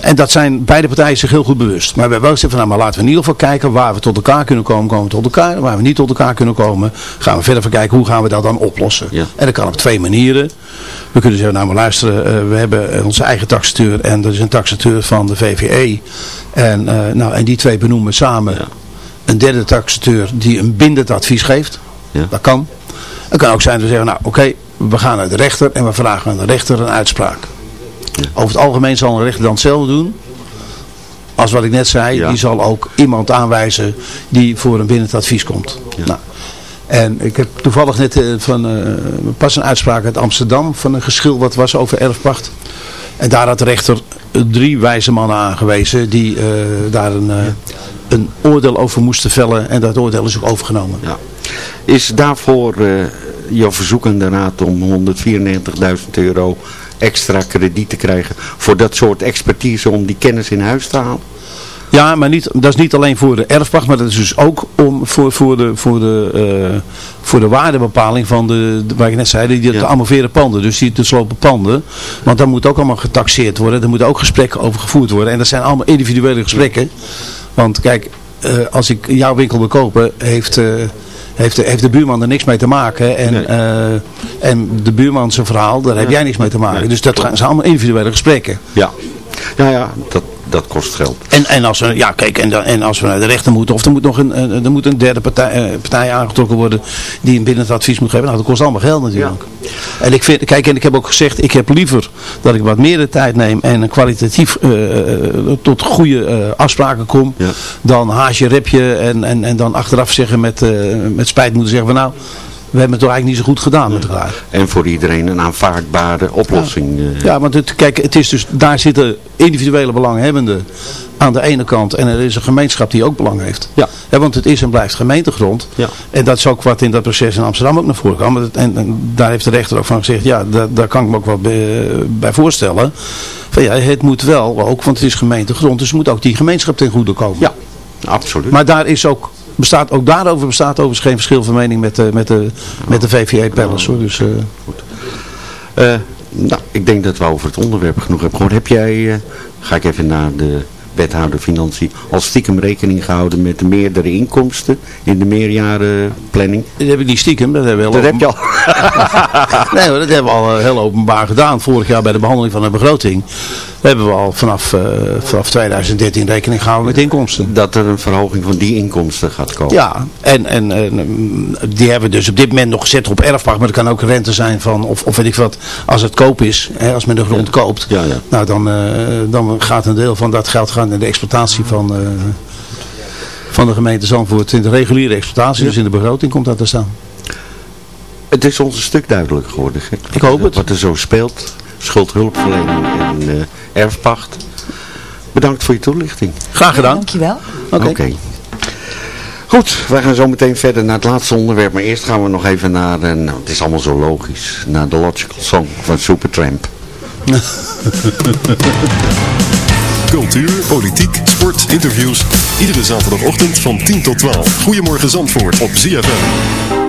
en dat zijn beide partijen zich heel goed bewust. Maar we hebben wel gezegd van nou, maar laten we in ieder geval kijken waar we tot elkaar kunnen komen, komen we tot elkaar. Waar we niet tot elkaar kunnen komen, gaan we verder van kijken hoe gaan we dat dan oplossen. En dat kan op twee manieren. We kunnen zeggen, nou maar luisteren, eh, we hebben onze eigen taxateur en dat is een taxateur van de VVE. En, eh, nou, en die twee benoemen samen een derde taxateur die een bindend advies geeft. Dat kan. Het kan ook zijn dat we zeggen, nou oké, we gaan naar de rechter en we vragen aan de rechter een uitspraak. Over het algemeen zal een rechter dan hetzelfde doen. Als wat ik net zei, die zal ook iemand aanwijzen die voor een bindend advies komt. Nou, en ik heb toevallig net eh, van, eh, pas een uitspraak uit Amsterdam van een geschil wat was over erfpacht. En daar had de rechter drie wijze mannen aangewezen die eh, daar een, een oordeel over moesten vellen. En dat oordeel is ook overgenomen. Ja. Is daarvoor jouw verzoek aan de raad om 194.000 euro extra krediet te krijgen voor dat soort expertise om die kennis in huis te halen? Ja, maar niet, dat is niet alleen voor de erfpacht, maar dat is dus ook om, voor, voor, de, voor, de, eh, voor de waardebepaling van de, de- waar ik net zei, die, de amoveren panden, dus die te slopen panden. Want daar moet ook allemaal getaxeerd worden, er moeten ook gesprekken over gevoerd worden. En dat zijn allemaal individuele gesprekken. Want kijk, eh, als ik jouw winkel wil kopen, heeft... eh, heeft de, heeft de buurman er niks mee te maken. En, eh, en de buurman zijn verhaal, daar heb jij niks mee te maken. Dus dat zijn allemaal individuele gesprekken. Ja. Ja, ja, dat, dat kost geld. En, en, als we, ja, kijk, en, dan- en als we naar de rechter moeten, of er moet nog een, een, er moet een derde partij, eh, partij aangetrokken worden die een bindend advies moet geven. Nou, dat kost allemaal geld natuurlijk. En ik vind, kijk, en ik heb ook gezegd, ik heb liever dat ik wat meer de tijd neem en kwalitatief eh, eh, tot goede eh, afspraken kom, dan haasje repje en, en, en dan achteraf zeggen met, eh, met spijt moeten zeggen van nou, we hebben het toch eigenlijk niet zo goed gedaan met elkaar. En voor iedereen een aanvaardbare oplossing. eh. Ja, want het, kijk, het is dus, daar zitten individuele belanghebbenden aan de ene kant. En er is een gemeenschap die ook belang heeft. Ja. want het is en blijft gemeentegrond. Ja. En dat is ook wat in dat proces in Amsterdam ook naar voren kwam. En, en, en daar heeft de rechter ook van gezegd, ja, daar, daar kan ik me ook wel bij, bij voorstellen. Van ja, het moet wel ook, want het is gemeentegrond. Dus het moet ook die gemeenschap ten goede komen. Ja, absoluut. Maar daar is ook, bestaat, ook daarover bestaat overigens geen verschil van mening met de, met de, met de VVA Palace. Hoor. Dus, eh, Eh, nou, ik denk dat we over het onderwerp genoeg hebben gehoord. Heb jij, eh, ga ik even naar de wethouder Financiën, al stiekem rekening gehouden met de meerdere inkomsten in de meerjarenplanning? Dat heb ik niet stiekem, dat hebben we Dat heel heb je al. *laughs* nee dat hebben we al heel openbaar gedaan. Vorig jaar bij de behandeling van de begroting hebben we al vanaf, eh, vanaf 2013 rekening gehouden met inkomsten. Dat er een verhoging van die inkomsten gaat komen. Ja, en, en, en, mm, die hebben we dus op dit moment nog gezet op erfpacht, maar het kan ook rente zijn van, of, of weet ik wat, als het koop is, hè, als men de grond koopt, Ja, ja. nou dan, eh, dan gaat een deel van dat geld gaan naar de exploitatie van, eh, van de gemeente Zandvoort in de reguliere exploitatie, dus in de begroting komt dat te staan. Het is ons een stuk duidelijker geworden. gek. Ik hoop het. Wat er zo speelt. Schuldhulpverlening en eh, erfpacht. Bedankt voor je toelichting. Graag gedaan. Dankjewel. Oké. Goed, wij gaan zo meteen verder naar het laatste onderwerp. Maar eerst gaan we nog even naar, eh, nou, het is allemaal zo logisch, naar de Logical Song van Supertramp. *laughs* Cultuur, politiek, sport, interviews. Iedere zaterdagochtend van 10 tot 12. Goedemorgen Zandvoort op ZFM.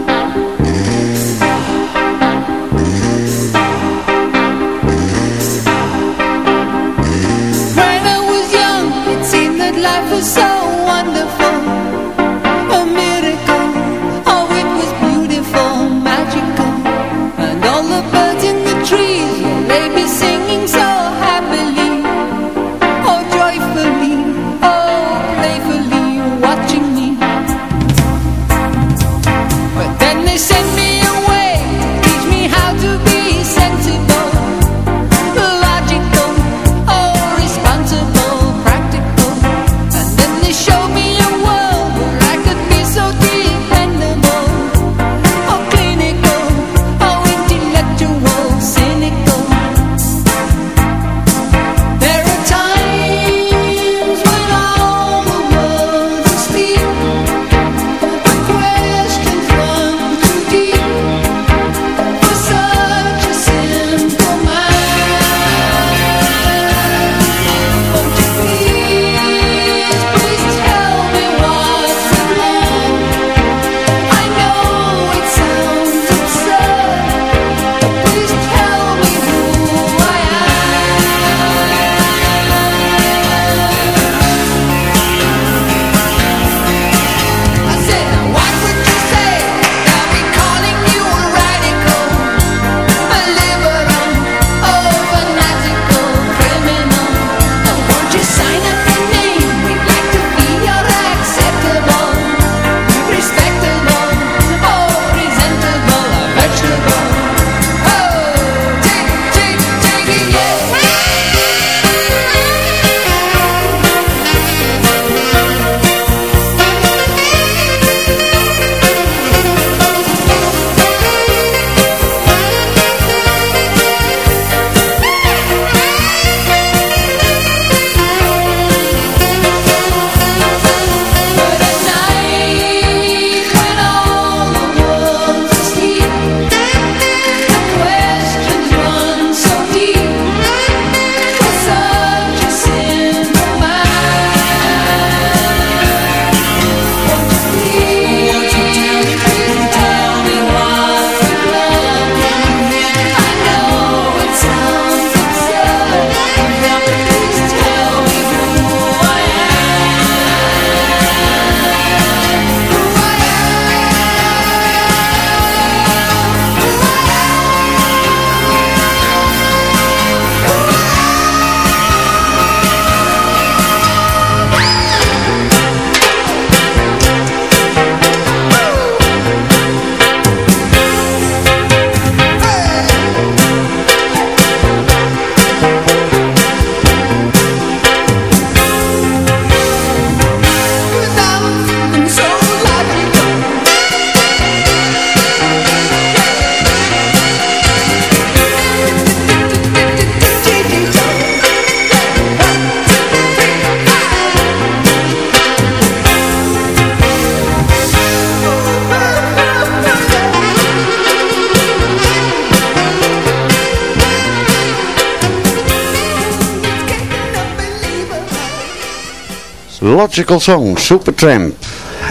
Logical Song, Supertramp.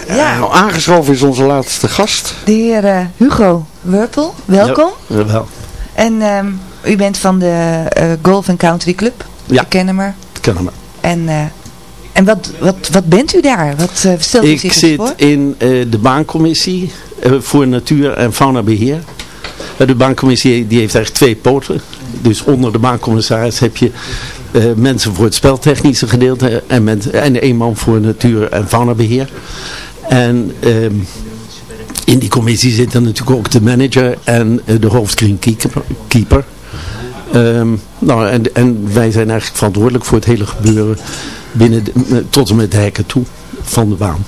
Ja. Nou, aangeschoven is onze laatste gast. De heer eh, Hugo Wurpel, welkom. Ja, wel. En ehm, u bent van de eh, Golf and Country Club. Ja. We kennen maar. Kennen we. En eh, En wat, wat, wat bent u daar? Wat uh, stelt u Ik zich zit voor? in eh, de baancommissie eh, voor natuur- en faunabeheer. Eh, de baancommissie die heeft eigenlijk twee poten. Dus onder de baancommissaris heb je eh, mensen voor het speltechnische gedeelte en, met, en één man voor natuur- en faunabeheer. En ehm, in die commissie zitten natuurlijk ook de manager en eh, de hoofdgreenkeeper. keeper. Ehm, nou, en, en wij zijn eigenlijk verantwoordelijk voor het hele gebeuren binnen de- tot en met de hekken toe van de baan.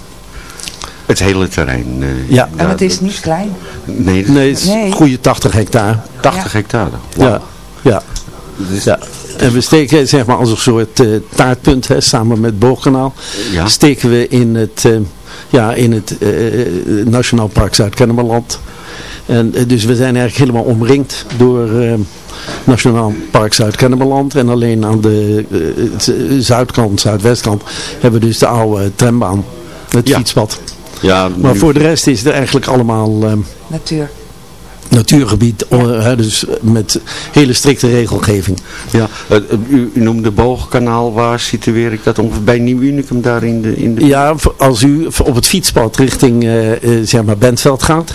Het hele terrein. eh, Ja. En het is niet klein. Nee, Nee, het is Nee. een goede 80 hectare. 80 hectare. Ja, ja. ja. En we steken zeg maar als een soort eh, taartpunt, hè, samen met Boogkanaal, Ja. steken we in het, eh, ja, in het eh, Nationaal Park Zuid-Kennemerland. En dus we zijn eigenlijk helemaal omringd door eh, Nationaal Park Zuid-Kennemerland. En alleen aan de zuidkant, zuidwestkant, hebben we dus de oude trambaan, het Ja. fietspad. Ja, Maar voor de rest is het eigenlijk allemaal... eh, Natuur. natuurgebied, hè, dus met hele strikte regelgeving. Ja, u, u noemde Boogkanaal, waar situeer ik dat ongeveer? Bij Nieuw Unicum daar in de... In de... Ja, als u op het fietspad richting eh, eh, zeg maar Bentveld gaat,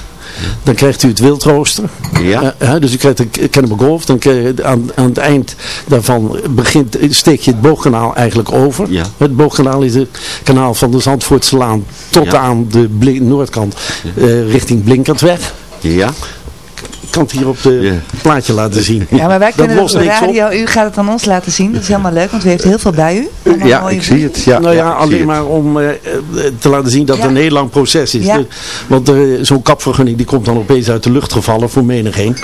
dan krijgt u het wildrooster. Ja. Eh, dus u krijgt een Cannibal Golf. Dan krijg aan, aan het eind daarvan begint, steek je het boogkanaal eigenlijk over. Ja. Het boogkanaal is het kanaal van de Zandvoortselaan tot Ja. aan de noordkant eh, richting Blinkertweg. Ja. Ik kan het hier op het Ja. plaatje laten zien. Ja, maar wij Dat kunnen het op de radio. U gaat het aan ons laten zien. Dat is helemaal leuk, want u heeft heel veel bij u. Allemaal Ja, ik zie het. Ja, nou ja, alleen het. maar om eh, eh, te laten zien dat Ja. het een heel lang proces is. Ja. Dus- want eh, zo'n kapvergunning die komt dan opeens uit de lucht gevallen voor menigeen.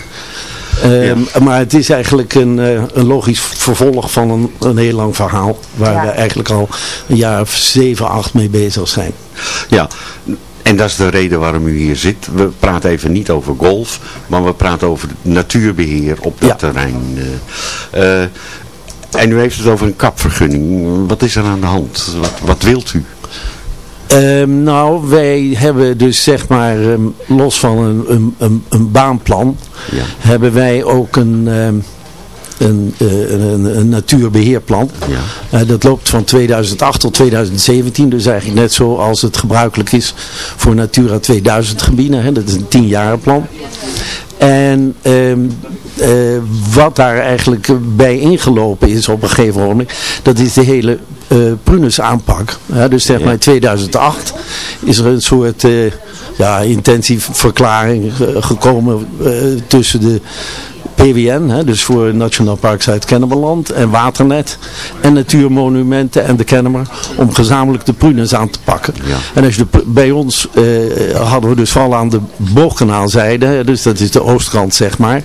Ehm, Maar het is eigenlijk een, eh, een logisch vervolg van een, een heel lang verhaal. Waar Ja. we eigenlijk al een jaar of zeven, acht mee bezig zijn. Ja, en dat is de reden waarom u hier zit. We praten even niet over golf, maar we praten over natuurbeheer op dat Ja. terrein. eh. Eh, en u heeft het over een kapvergunning. Wat is er aan de hand? Wat, wat wilt u? Ehm, nou, wij hebben dus zeg maar, ehm, los van een, een, een, een baanplan, Ja. hebben wij ook een, ehm, een, eh, een, een natuurbeheerplan. Ja. Eh, dat loopt van 2008 tot 2017, dus eigenlijk net zoals het gebruikelijk is voor Natura 2000 gebieden. Hè. Dat is een tienjarenplan. En eh, wat daar eigenlijk bij ingelopen is op een gegeven moment, dat is de hele eh Prunus aanpak. Ja, dus zeg maar in 2008 is er een soort eh, ja, intentieverklaring gekomen tussen de PWN, hè, dus voor Nationaal Park Zuid-Kennemerland en Waternet en Natuurmonumenten en de Kennemer om gezamenlijk de prunes aan te pakken. Ja. En als je de, bij ons eh, hadden we dus vooral aan de boogkanaalzijde, dus dat is de oostkant zeg maar,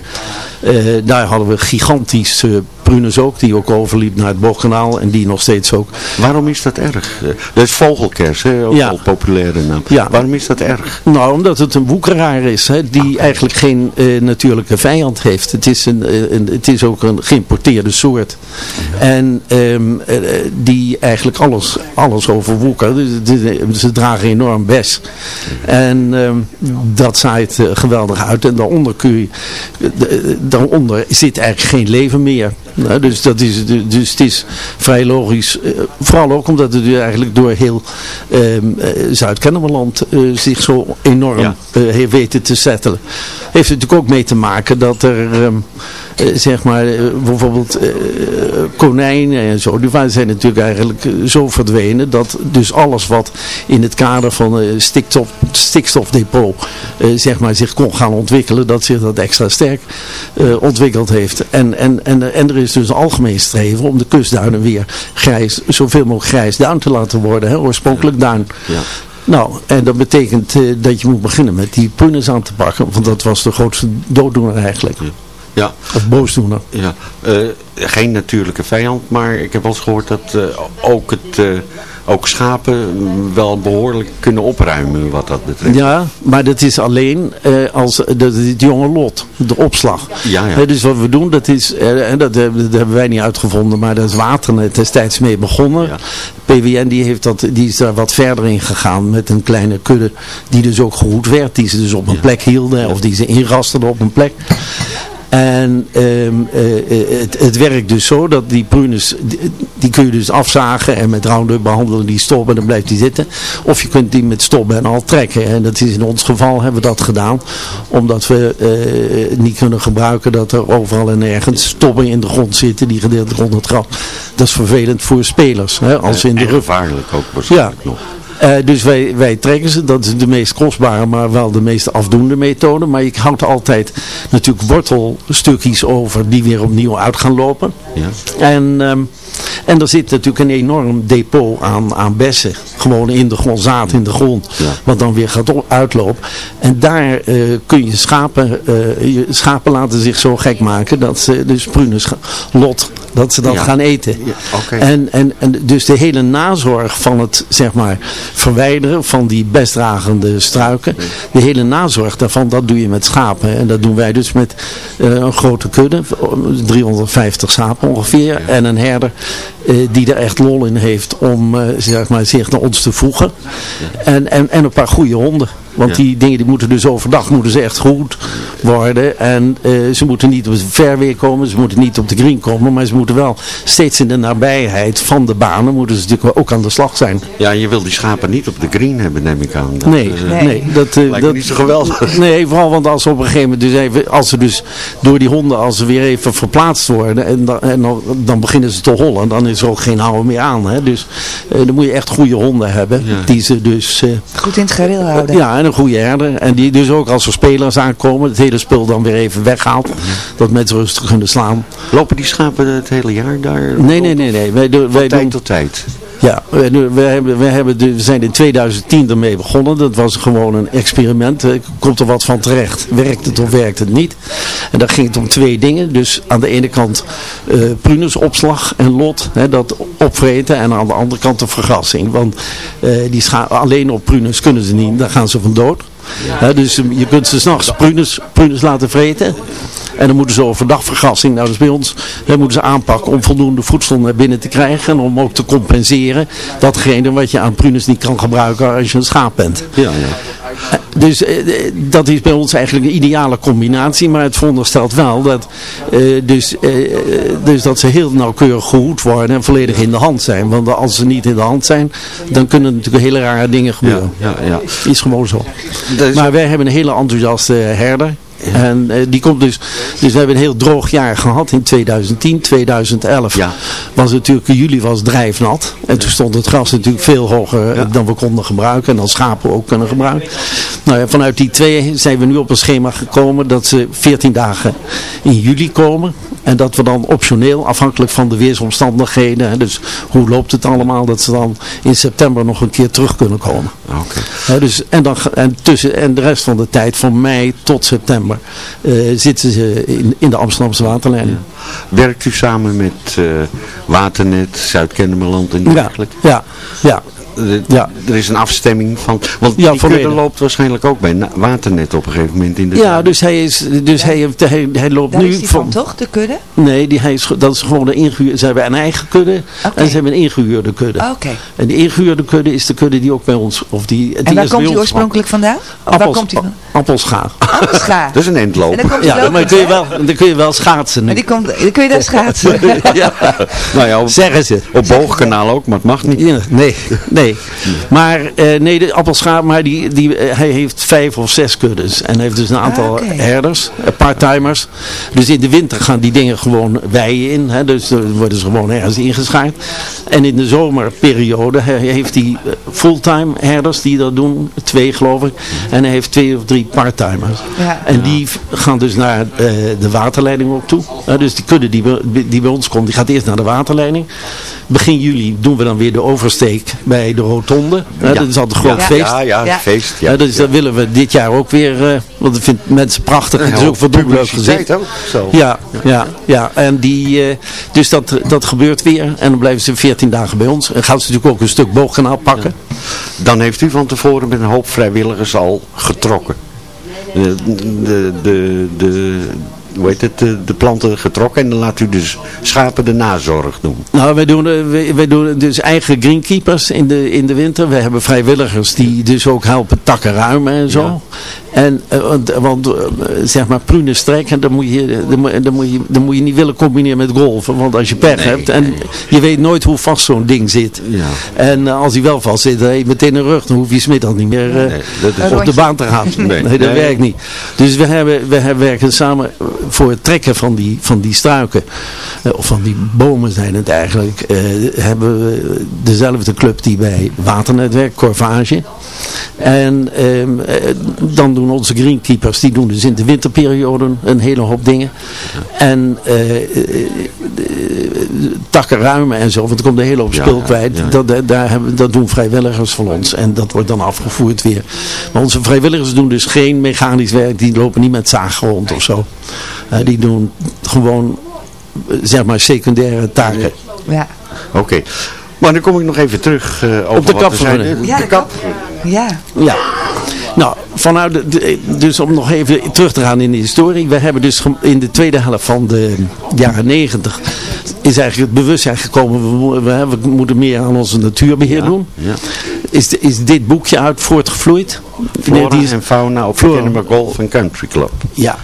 eh, daar hadden we gigantisch prunes ook, die ook overliep naar het boogkanaal en die nog steeds ook. Waarom is dat erg? Eh, Dat is vogelkers, hè? ook Ja. al populaire naam. Ja. Waarom is dat erg? Nou, omdat het een woekeraar is, hè, die eigenlijk geen eh, natuurlijke vijand heeft. Het is, een, eh, een, het is ook een geïmporteerde soort. En ehm, eh, die eigenlijk alles, alles overwoekert. Ze dragen enorm bes. En ehm, dat zaait geweldig uit. En daaronder, kun je, de- daaronder zit eigenlijk geen leven meer. Nou, dus, dat is, dus het is vrij logisch. eh, vooral ook omdat het eigenlijk door heel ehm, eh, Zuid-Kennemerland eh, zich zo enorm Ja. heeft weten te settelen. Heeft er natuurlijk ook mee te maken dat er ehm, eh, zeg maar eh, bijvoorbeeld eh, konijnen en zo, die waren- zijn natuurlijk eigenlijk eh, zo verdwenen dat dus alles wat in het kader van eh stikstof, stikstofdepot eh, zeg maar zich kon gaan ontwikkelen, dat zich dat extra sterk eh, ontwikkeld heeft. En, en, en, en er is dus een algemeen streven om de kustduinen weer grijs, zoveel mogelijk grijs duin te laten worden, hè, oorspronkelijk duin. Ja. Nou, en dat betekent eh, dat je moet beginnen met die punes aan te pakken, want dat was de grootste dooddoener eigenlijk. Ja. Of boosdoener. Ja, eh, geen natuurlijke vijand, maar ik heb wel eens gehoord dat eh, ook, het, eh, ook schapen wel behoorlijk kunnen opruimen wat dat betreft. Ja, maar dat is alleen als dat is het jonge lot, de opslag. Ja, ja. Dus wat we doen, dat is, en dat, hebben- dat hebben wij niet uitgevonden, maar daar is Waternet destijds mee begonnen. Ja. PWN die, heeft dat, die is daar wat verder in gegaan met een kleine kudde die dus ook gehoed werd, die ze dus op een plek hielden of die ze inrasterden op een plek. En ehm, eh, eh, het, het werkt dus zo dat die prunes, die, die kun je dus afzagen en met Roundup behandelen die stop en dan blijft die zitten. Of je kunt die met stop en al trekken. En dat is in ons geval hebben we dat gedaan. Omdat we eh, niet kunnen gebruiken dat er overal en nergens stoppen in de grond zitten die gedeeltelijk onder het gras. Dat is vervelend voor spelers. Hè, als in de en rug gevaarlijk ook waarschijnlijk nog. Eh, dus wij, wij trekken ze. Dat is de meest kostbare, maar wel de meest afdoende methode. Maar je houdt altijd natuurlijk wortelstukjes over die weer opnieuw uit gaan lopen. Ja. En, ehm, en er zit natuurlijk een enorm depot aan, aan bessen. Gewoon in de grond, zaad in de grond. Wat dan weer gaat uitlopen. En daar eh, kun je schapen, eh, je schapen laten zich zo gek maken. Dat ze dus prunes, ga- lot, dat ze dat Ja. gaan eten. En, en, en dus de hele nazorg van het zeg maar, verwijderen van die bestdragende struiken. De hele nazorg daarvan, dat doe je met schapen. En dat doen wij dus met eh, een grote kudde. 350 schapen ongeveer. En een herder eh, die er echt lol in heeft om eh, zeg maar, zich naar ons te voegen. En, en, en een paar goede honden. Want Ja. die dingen die moeten dus overdag moeten ze echt goed worden. En eh, ze moeten niet op het verweer komen, ze moeten niet op de green komen. Maar ze moeten wel steeds in de nabijheid van de banen moeten ze natuurlijk ook aan de slag zijn. Ja, je wil die schapen niet op de green hebben, neem ik aan. Dat, Nee, eh, nee. dat, eh, lijkt me dat, niet zo geweldig. Nee, vooral want als ze op een gegeven moment dus even, als ze dus door die honden, als ze weer even verplaatst worden en, dan, en dan, dan beginnen ze te hollen, dan is er ook geen houden meer aan. Hè. Dus eh, dan moet je echt goede honden hebben, die ze dus... eh, Goed in het gareel houden. ja, en een goede herder. En die dus ook als er spelers aankomen, het hele spul dan weer even weghaalt. Dat mensen rustig kunnen slaan. Lopen die schapen het hele jaar daar? Nee, nee, nee. nee. Wij, doen- wij Van tijd doen, tot tijd. Ja, doen- wij hebben, wij hebben de, we zijn in 2010 ermee begonnen. Dat was gewoon een experiment. Eh, Komt er wat van terecht? Werkt het of werkt het niet? En daar ging het om twee dingen. Dus aan de ene kant eh prunusopslag en lot. Hè, dat opvreten. En aan de andere kant de vergassing. Want eh, die alleen op prunus kunnen ze niet. Dan gaan ze van dood. Hè, dus je kunt ze s'nachts prunus laten vreten. En dan moeten ze overdag vergassing. Nou, dus bij ons moeten ze aanpakken om voldoende voedsel naar binnen te krijgen. En om ook te compenseren datgene wat je aan prunus niet kan gebruiken als je een schaap bent. Ja, ja. Dus eh, dat is bij ons eigenlijk een ideale combinatie. Maar het veronderstelt wel dat, eh, dus, eh, dus dat ze heel nauwkeurig gehoed worden en volledig in de hand zijn. Want als ze niet in de hand zijn, dan kunnen natuurlijk hele rare dingen gebeuren. Ja, ja. Is gewoon zo. Maar wij hebben een hele enthousiaste herder. En eh, die komt dus, dus we hebben een heel droog jaar gehad in 2010, 2011. Ja. Was natuurlijk, juli was drijfnat. En toen stond het gras natuurlijk veel hoger eh, dan we konden gebruiken. En dan schapen ook kunnen gebruiken. Nou ja, vanuit die twee zijn we nu op een schema gekomen dat ze 14 dagen in juli komen. En dat we dan optioneel, afhankelijk van de weersomstandigheden, dus hoe loopt het allemaal, dat ze dan in september nog een keer terug kunnen komen. Oké. Dus, en, dan, en, tussen, en de rest van de tijd, van mei tot september, eh, zitten ze in, in de Amsterdamse waterleiding. Werkt u samen met eh, Waternet, Zuid-Kennemerland en Ja, dergelijke? ja, ja. Er- Ja. Er is een afstemming van... Want Ja, die kudde loopt waarschijnlijk ook bij Waternet op een gegeven moment in de... Ja, dus hij, is, dus hij, heeft, hij, hij loopt Daar nu van toch, de kudde? Nee, die, hij is, dat is gewoon een ingehuurde. Ze hebben een eigen kudde en ze hebben een ingehuurde kudde. Oké. En die ingehuurde kudde is de kudde die ook bij ons. Of die, die En waar komt die ons- oorspronkelijk vandaan? Waar Appels, komt die van? Appelschaar. Appelschaar. *laughs* Dat is een die Ja, maar kun, je wel, dan kun je wel schaatsen nu. En die komt, dan kun je daar *laughs* schaatsen. *laughs* ja, Nou ja, op, zeggen ze. op boogkanaal ook, maar het mag niet. Nee, nee. Maar eh, nee, de appelschaap, maar die, die, eh, hij heeft vijf of zes kuddes. En heeft dus een aantal Ah, oké. herders, eh, part-timers. Dus in de winter gaan die dingen gewoon weien in. Hè, dus dan worden ze gewoon ergens ingeschaard. En in de zomerperiode he- heeft hij fulltime herders die dat doen. Twee geloof ik. En hij heeft twee of drie part-timers. Ja. En die gaan dus naar de waterleiding ook toe. Dus die kudde die, bij- die bij ons komt, die gaat eerst naar de waterleiding. Begin juli doen we dan weer de oversteek bij de rotonde. Dat is altijd een groot ja, feest. Ja, ja, Ja. feest. Ja. Ja, dus dat willen we dit jaar ook weer, eh, want dat vinden mensen prachtig. Het is ook verdomd leuk gezicht. ook. Zo. Ja, ja, ja. En die, eh, dus dat, dat gebeurt weer. En dan blijven ze 14 dagen bij ons. En gaan ze natuurlijk ook een stuk boogkanaal pakken. Dan heeft u van tevoren met een hoop vrijwilligers al getrokken. De, de, de, de, hoe heet het, de, planten getrokken en dan laat u dus schapen de nazorg doen. Nou, wij doen, eh, wij, wij doen dus eigen greenkeepers in de, in de winter. We hebben vrijwilligers die dus ook helpen takken ruimen en zo. En, eh, want, want eh, zeg maar prunen strekken, dan moet, je, dan, moet- dan, moet je, dan moet je niet willen combineren met golven. Want als je pech hebt en je weet nooit hoe vast zo'n ding zit. Ja. En als hij wel vast zit, dan je meteen een rug. Dan hoef je smid dan niet meer Nee, dat is- op de baan te gaan. Nee. Dat werkt niet. Dus we, hebben, we hebben werken samen voor het trekken van die, van die struiken. eh, Of van die bomen zijn het eigenlijk. eh, hebben we dezelfde club die bij Waternetwerk, Corvage. En ehm, eh, dan doen onze greenkeepers, die doen dus in de winterperiode een hele hoop dingen. En takken ruimen en zo, want er komt een hele hoop spul ja, kwijt. ja. Dat, dat- daar hebben, dat doen vrijwilligers van ons en dat wordt dan afgevoerd weer. Maar onze vrijwilligers doen dus geen mechanisch werk, die lopen niet met zagen rond of zo. Eh, die doen gewoon, eh, zeg maar, secundaire taken. Ja. Oké. Maar dan kom ik nog even terug eh, over Op de wat kap zijn. van- Ja, de de kap. Ja. Ja. Nou, vanuit de, de- dus om nog even terug te gaan in de historie. We hebben dus in de tweede helft van de jaren negentig is eigenlijk het bewustzijn gekomen. We, we, hebben- we moeten meer aan onze natuurbeheer doen. Ja. Is, is dit boekje uit voortgevloeid? Flora Die is- en fauna op Flora. de Golf and Country Club. Ja.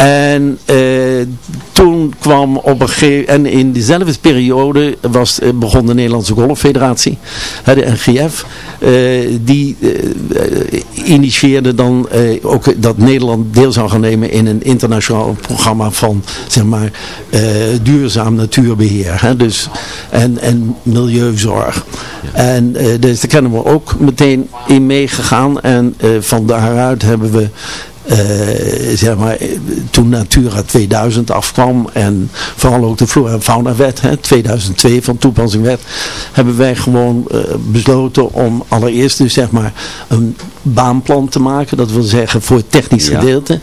En eh, toen kwam op een gegeven en in dezelfde periode was, eh, begon de Nederlandse Golffederatie, de NGF, eh, die eh, initieerde dan ook dat Nederland deel zou gaan nemen in een internationaal programma van zeg maar duurzaam natuurbeheer. Hè, dus, en, en milieuzorg. En dus daar kennen we ook meteen in meegegaan en van daaruit hebben we eh, zeg maar, toen Natura 2000 afkwam en vooral ook de Flora en Fauna wet, hè, 2002 van toepassing werd, hebben wij gewoon eh, besloten om allereerst dus zeg maar een baanplan te maken, dat wil zeggen voor het technisch Ja. gedeelte.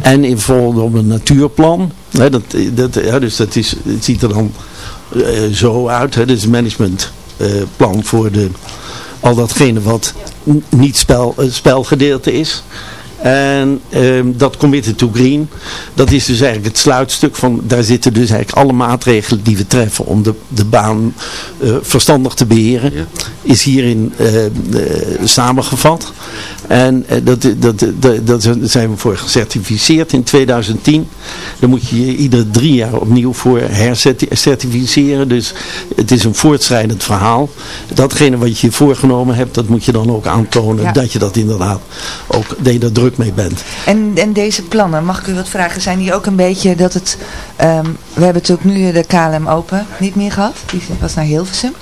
En in volgende op een natuurplan. Hè, dat, dat, ja, dus dat is, het ziet er dan eh, zo uit. Hè, dus managementplan voor de, al datgene wat niet spel, spelgedeelte is. En ehm, dat Committed to Green, dat is dus eigenlijk het sluitstuk van, daar zitten dus eigenlijk alle maatregelen die we treffen om de, de baan eh, verstandig te beheren, is hierin eh, eh, samengevat. En dat, dat, dat, dat zijn we voor gecertificeerd in 2010. Dan moet je je iedere drie jaar opnieuw voor hercertificeren. Dus het is een voortschrijdend verhaal. Datgene wat je voorgenomen hebt, dat moet je dan ook aantonen. Ja. Dat je dat inderdaad ook, dat je daar druk mee bent. En, en deze plannen, mag ik u wat vragen, zijn die ook een beetje dat het... ehm, we hebben natuurlijk nu de KLM Open niet meer gehad. Die was naar Hilversum.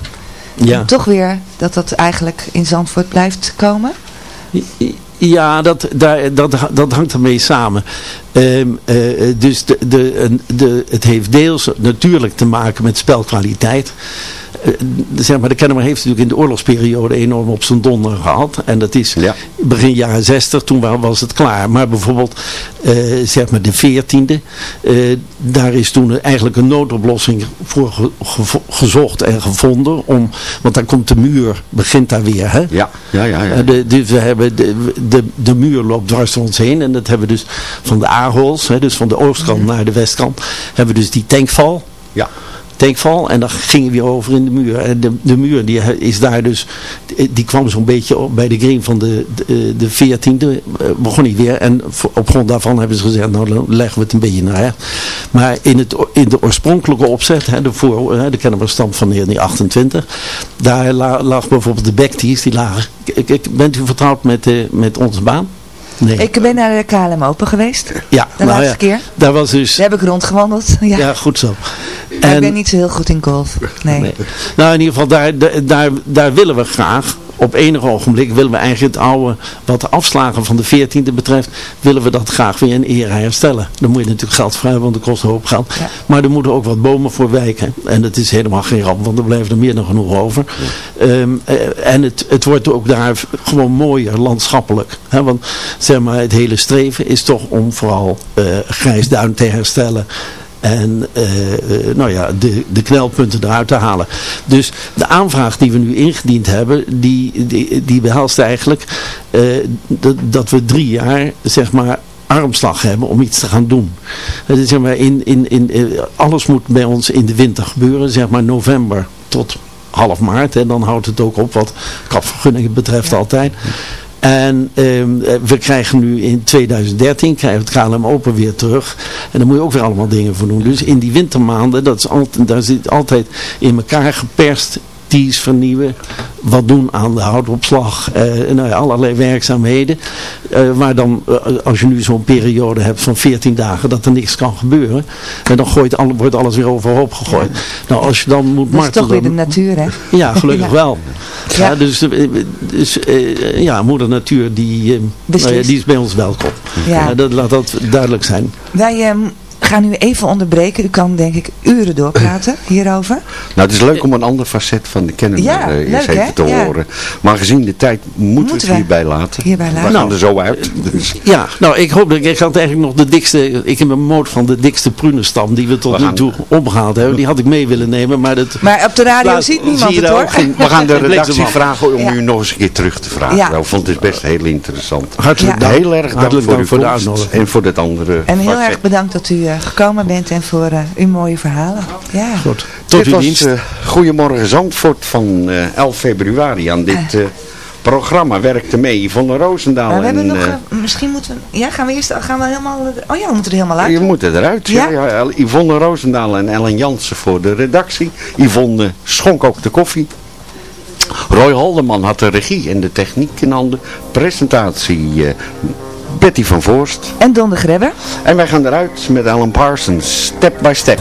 Ja. En toch weer dat dat eigenlijk in Zandvoort blijft komen. Ja, dat, daar, dat, dat hangt ermee samen. Ehm, eh, dus de, de, de, het heeft deels natuurlijk te maken met spelkwaliteit. Eh, zeg maar, de Kennemer heeft natuurlijk in de oorlogsperiode enorm op zijn donder gehad. En dat is Ja. begin jaren 60, toen wa- was het klaar. Maar bijvoorbeeld, eh, zeg maar de 14e, eh, daar is toen eigenlijk een noodoplossing voor ge- gezocht en gevonden. Om, want dan komt de muur, begint daar weer. Hè? Ja, ja, ja. ja. De, dus we hebben de, de, de muur loopt dwars door ons heen. En dat hebben we dus van de Aarhols, hè, dus van de oostkant naar de westkant, hebben we dus die tankval. ja. En dan gingen we weer over in de muur. En de, de muur die is daar dus, die kwam zo'n beetje op bij de green van de, de, de 14e. eh, begon hij weer. En op grond daarvan hebben ze gezegd, nou dan leggen we het een beetje naar recht. Maar in, het, in de oorspronkelijke opzet, hè, de, voor, hè, de Kennemerstand van 1928, daar la- lag bijvoorbeeld de backtees, die lagen. Bent u vertrouwd met, eh, met onze baan? Nee. Ik ben naar de KLM Open geweest. ja, De nou laatste ja, keer. Daar was dus... Daar heb ik rondgewandeld. Ja. Ja, goed zo. Maar ik ben niet zo heel goed in golf. Nee. Nee. Nou, in ieder geval, daar- daar, daar willen we graag. Op enig ogenblik willen we eigenlijk het oude, wat de afslagen van de 14e betreft, willen we dat graag weer in ere herstellen. Dan moet je natuurlijk geld vrij, want dat kost een hoop geld. Ja. Maar er moeten ook wat bomen voor wijken. En dat is helemaal geen ramp, want er blijven er meer dan genoeg over. Ehm, eh, en het, het wordt ook daar gewoon mooier, landschappelijk. Hè? Want zeg maar, het hele streven is toch om vooral eh grijsduin te herstellen. En eh, eh, nou ja, de, de knelpunten eruit te halen. Dus de aanvraag die we nu ingediend hebben, die, die, die behelst eigenlijk eh, dat, dat we drie jaar zeg maar armslag hebben om iets te gaan doen. Het is, zeg maar, in, in, in, alles moet bij ons in de winter gebeuren, zeg maar november tot half maart. En dan houdt het ook op wat kapvergunningen betreft altijd. En ehm, eh, we krijgen nu in 2013 krijgen we het KLM Open weer terug. En daar moet je ook weer allemaal dingen voor doen. Dus in die wintermaanden, dat is altijd, daar zit altijd in elkaar geperst tees vernieuwen, wat doen aan de houtopslag, eh, nou ja, allerlei werkzaamheden. Eh, waar dan, eh, als je nu zo'n periode hebt van 14 dagen, dat er niks kan gebeuren. En dan gooit wordt alles weer overhoop gegooid. Nou, als je dan moet Dat is martelen... toch weer de natuur, hè? Ja, gelukkig Ja. wel. Ja. dus eh, dus eh, ja, moeder natuur, die, eh, nou die is bij ons welkom. Ja. Ja, dat, laat dat duidelijk zijn. Wij ehm, gaan u even onderbreken. U kan denk ik uren doorpraten *laughs* hierover. Nou, het is leuk om een ander facet van de kennen Ja, eh, eens leuk, even te Ja. horen. Maar gezien de tijd moeten, we het we hierbij laten. hierbij laten. We gaan Nou, er zo uit. Dus Ja, nou ik hoop dat ik, ik had eigenlijk nog de dikste, ik heb een moot van de dikste prunenstam die we tot We nu gaan- toe opgehaald hebben. Die had ik mee willen nemen, maar dat... Maar op de radio Laat- ziet niemand zie het hoor. geen- we gaan de *laughs* redactie vragen om Ja. u nog eens een keer terug te vragen. Ja. Ik vond het best heel interessant. Hartelijk Ja. dank. Heel erg dank Hartelijk voor, dank voor de uitnodiging. en voor dit andere En heel facet. erg bedankt dat u eh, gekomen bent en voor eh, uw mooie verhalen. Ja. Goed. Tot Dit uw was dienst. eh, Goedemorgen Zandvoort van eh, 11 februari. Aan dit eh, programma werkte mee Yvonne Roosendaal. Maar we hebben en, nog, eh, eh, misschien moeten we, ja gaan we eerst, gaan we helemaal, oh ja we moeten er helemaal uit. Je moet eruit. Ja? Ja? Ja, Yvonne Roosendaal en Ellen Jansen voor de redactie. Yvonne schonk ook de koffie. Roy Holdeman had de regie en de techniek in handen. Presentatie eh, Betty van Voorst. En Don de Grebber. En wij gaan eruit met Alan Parsons, Step by Step.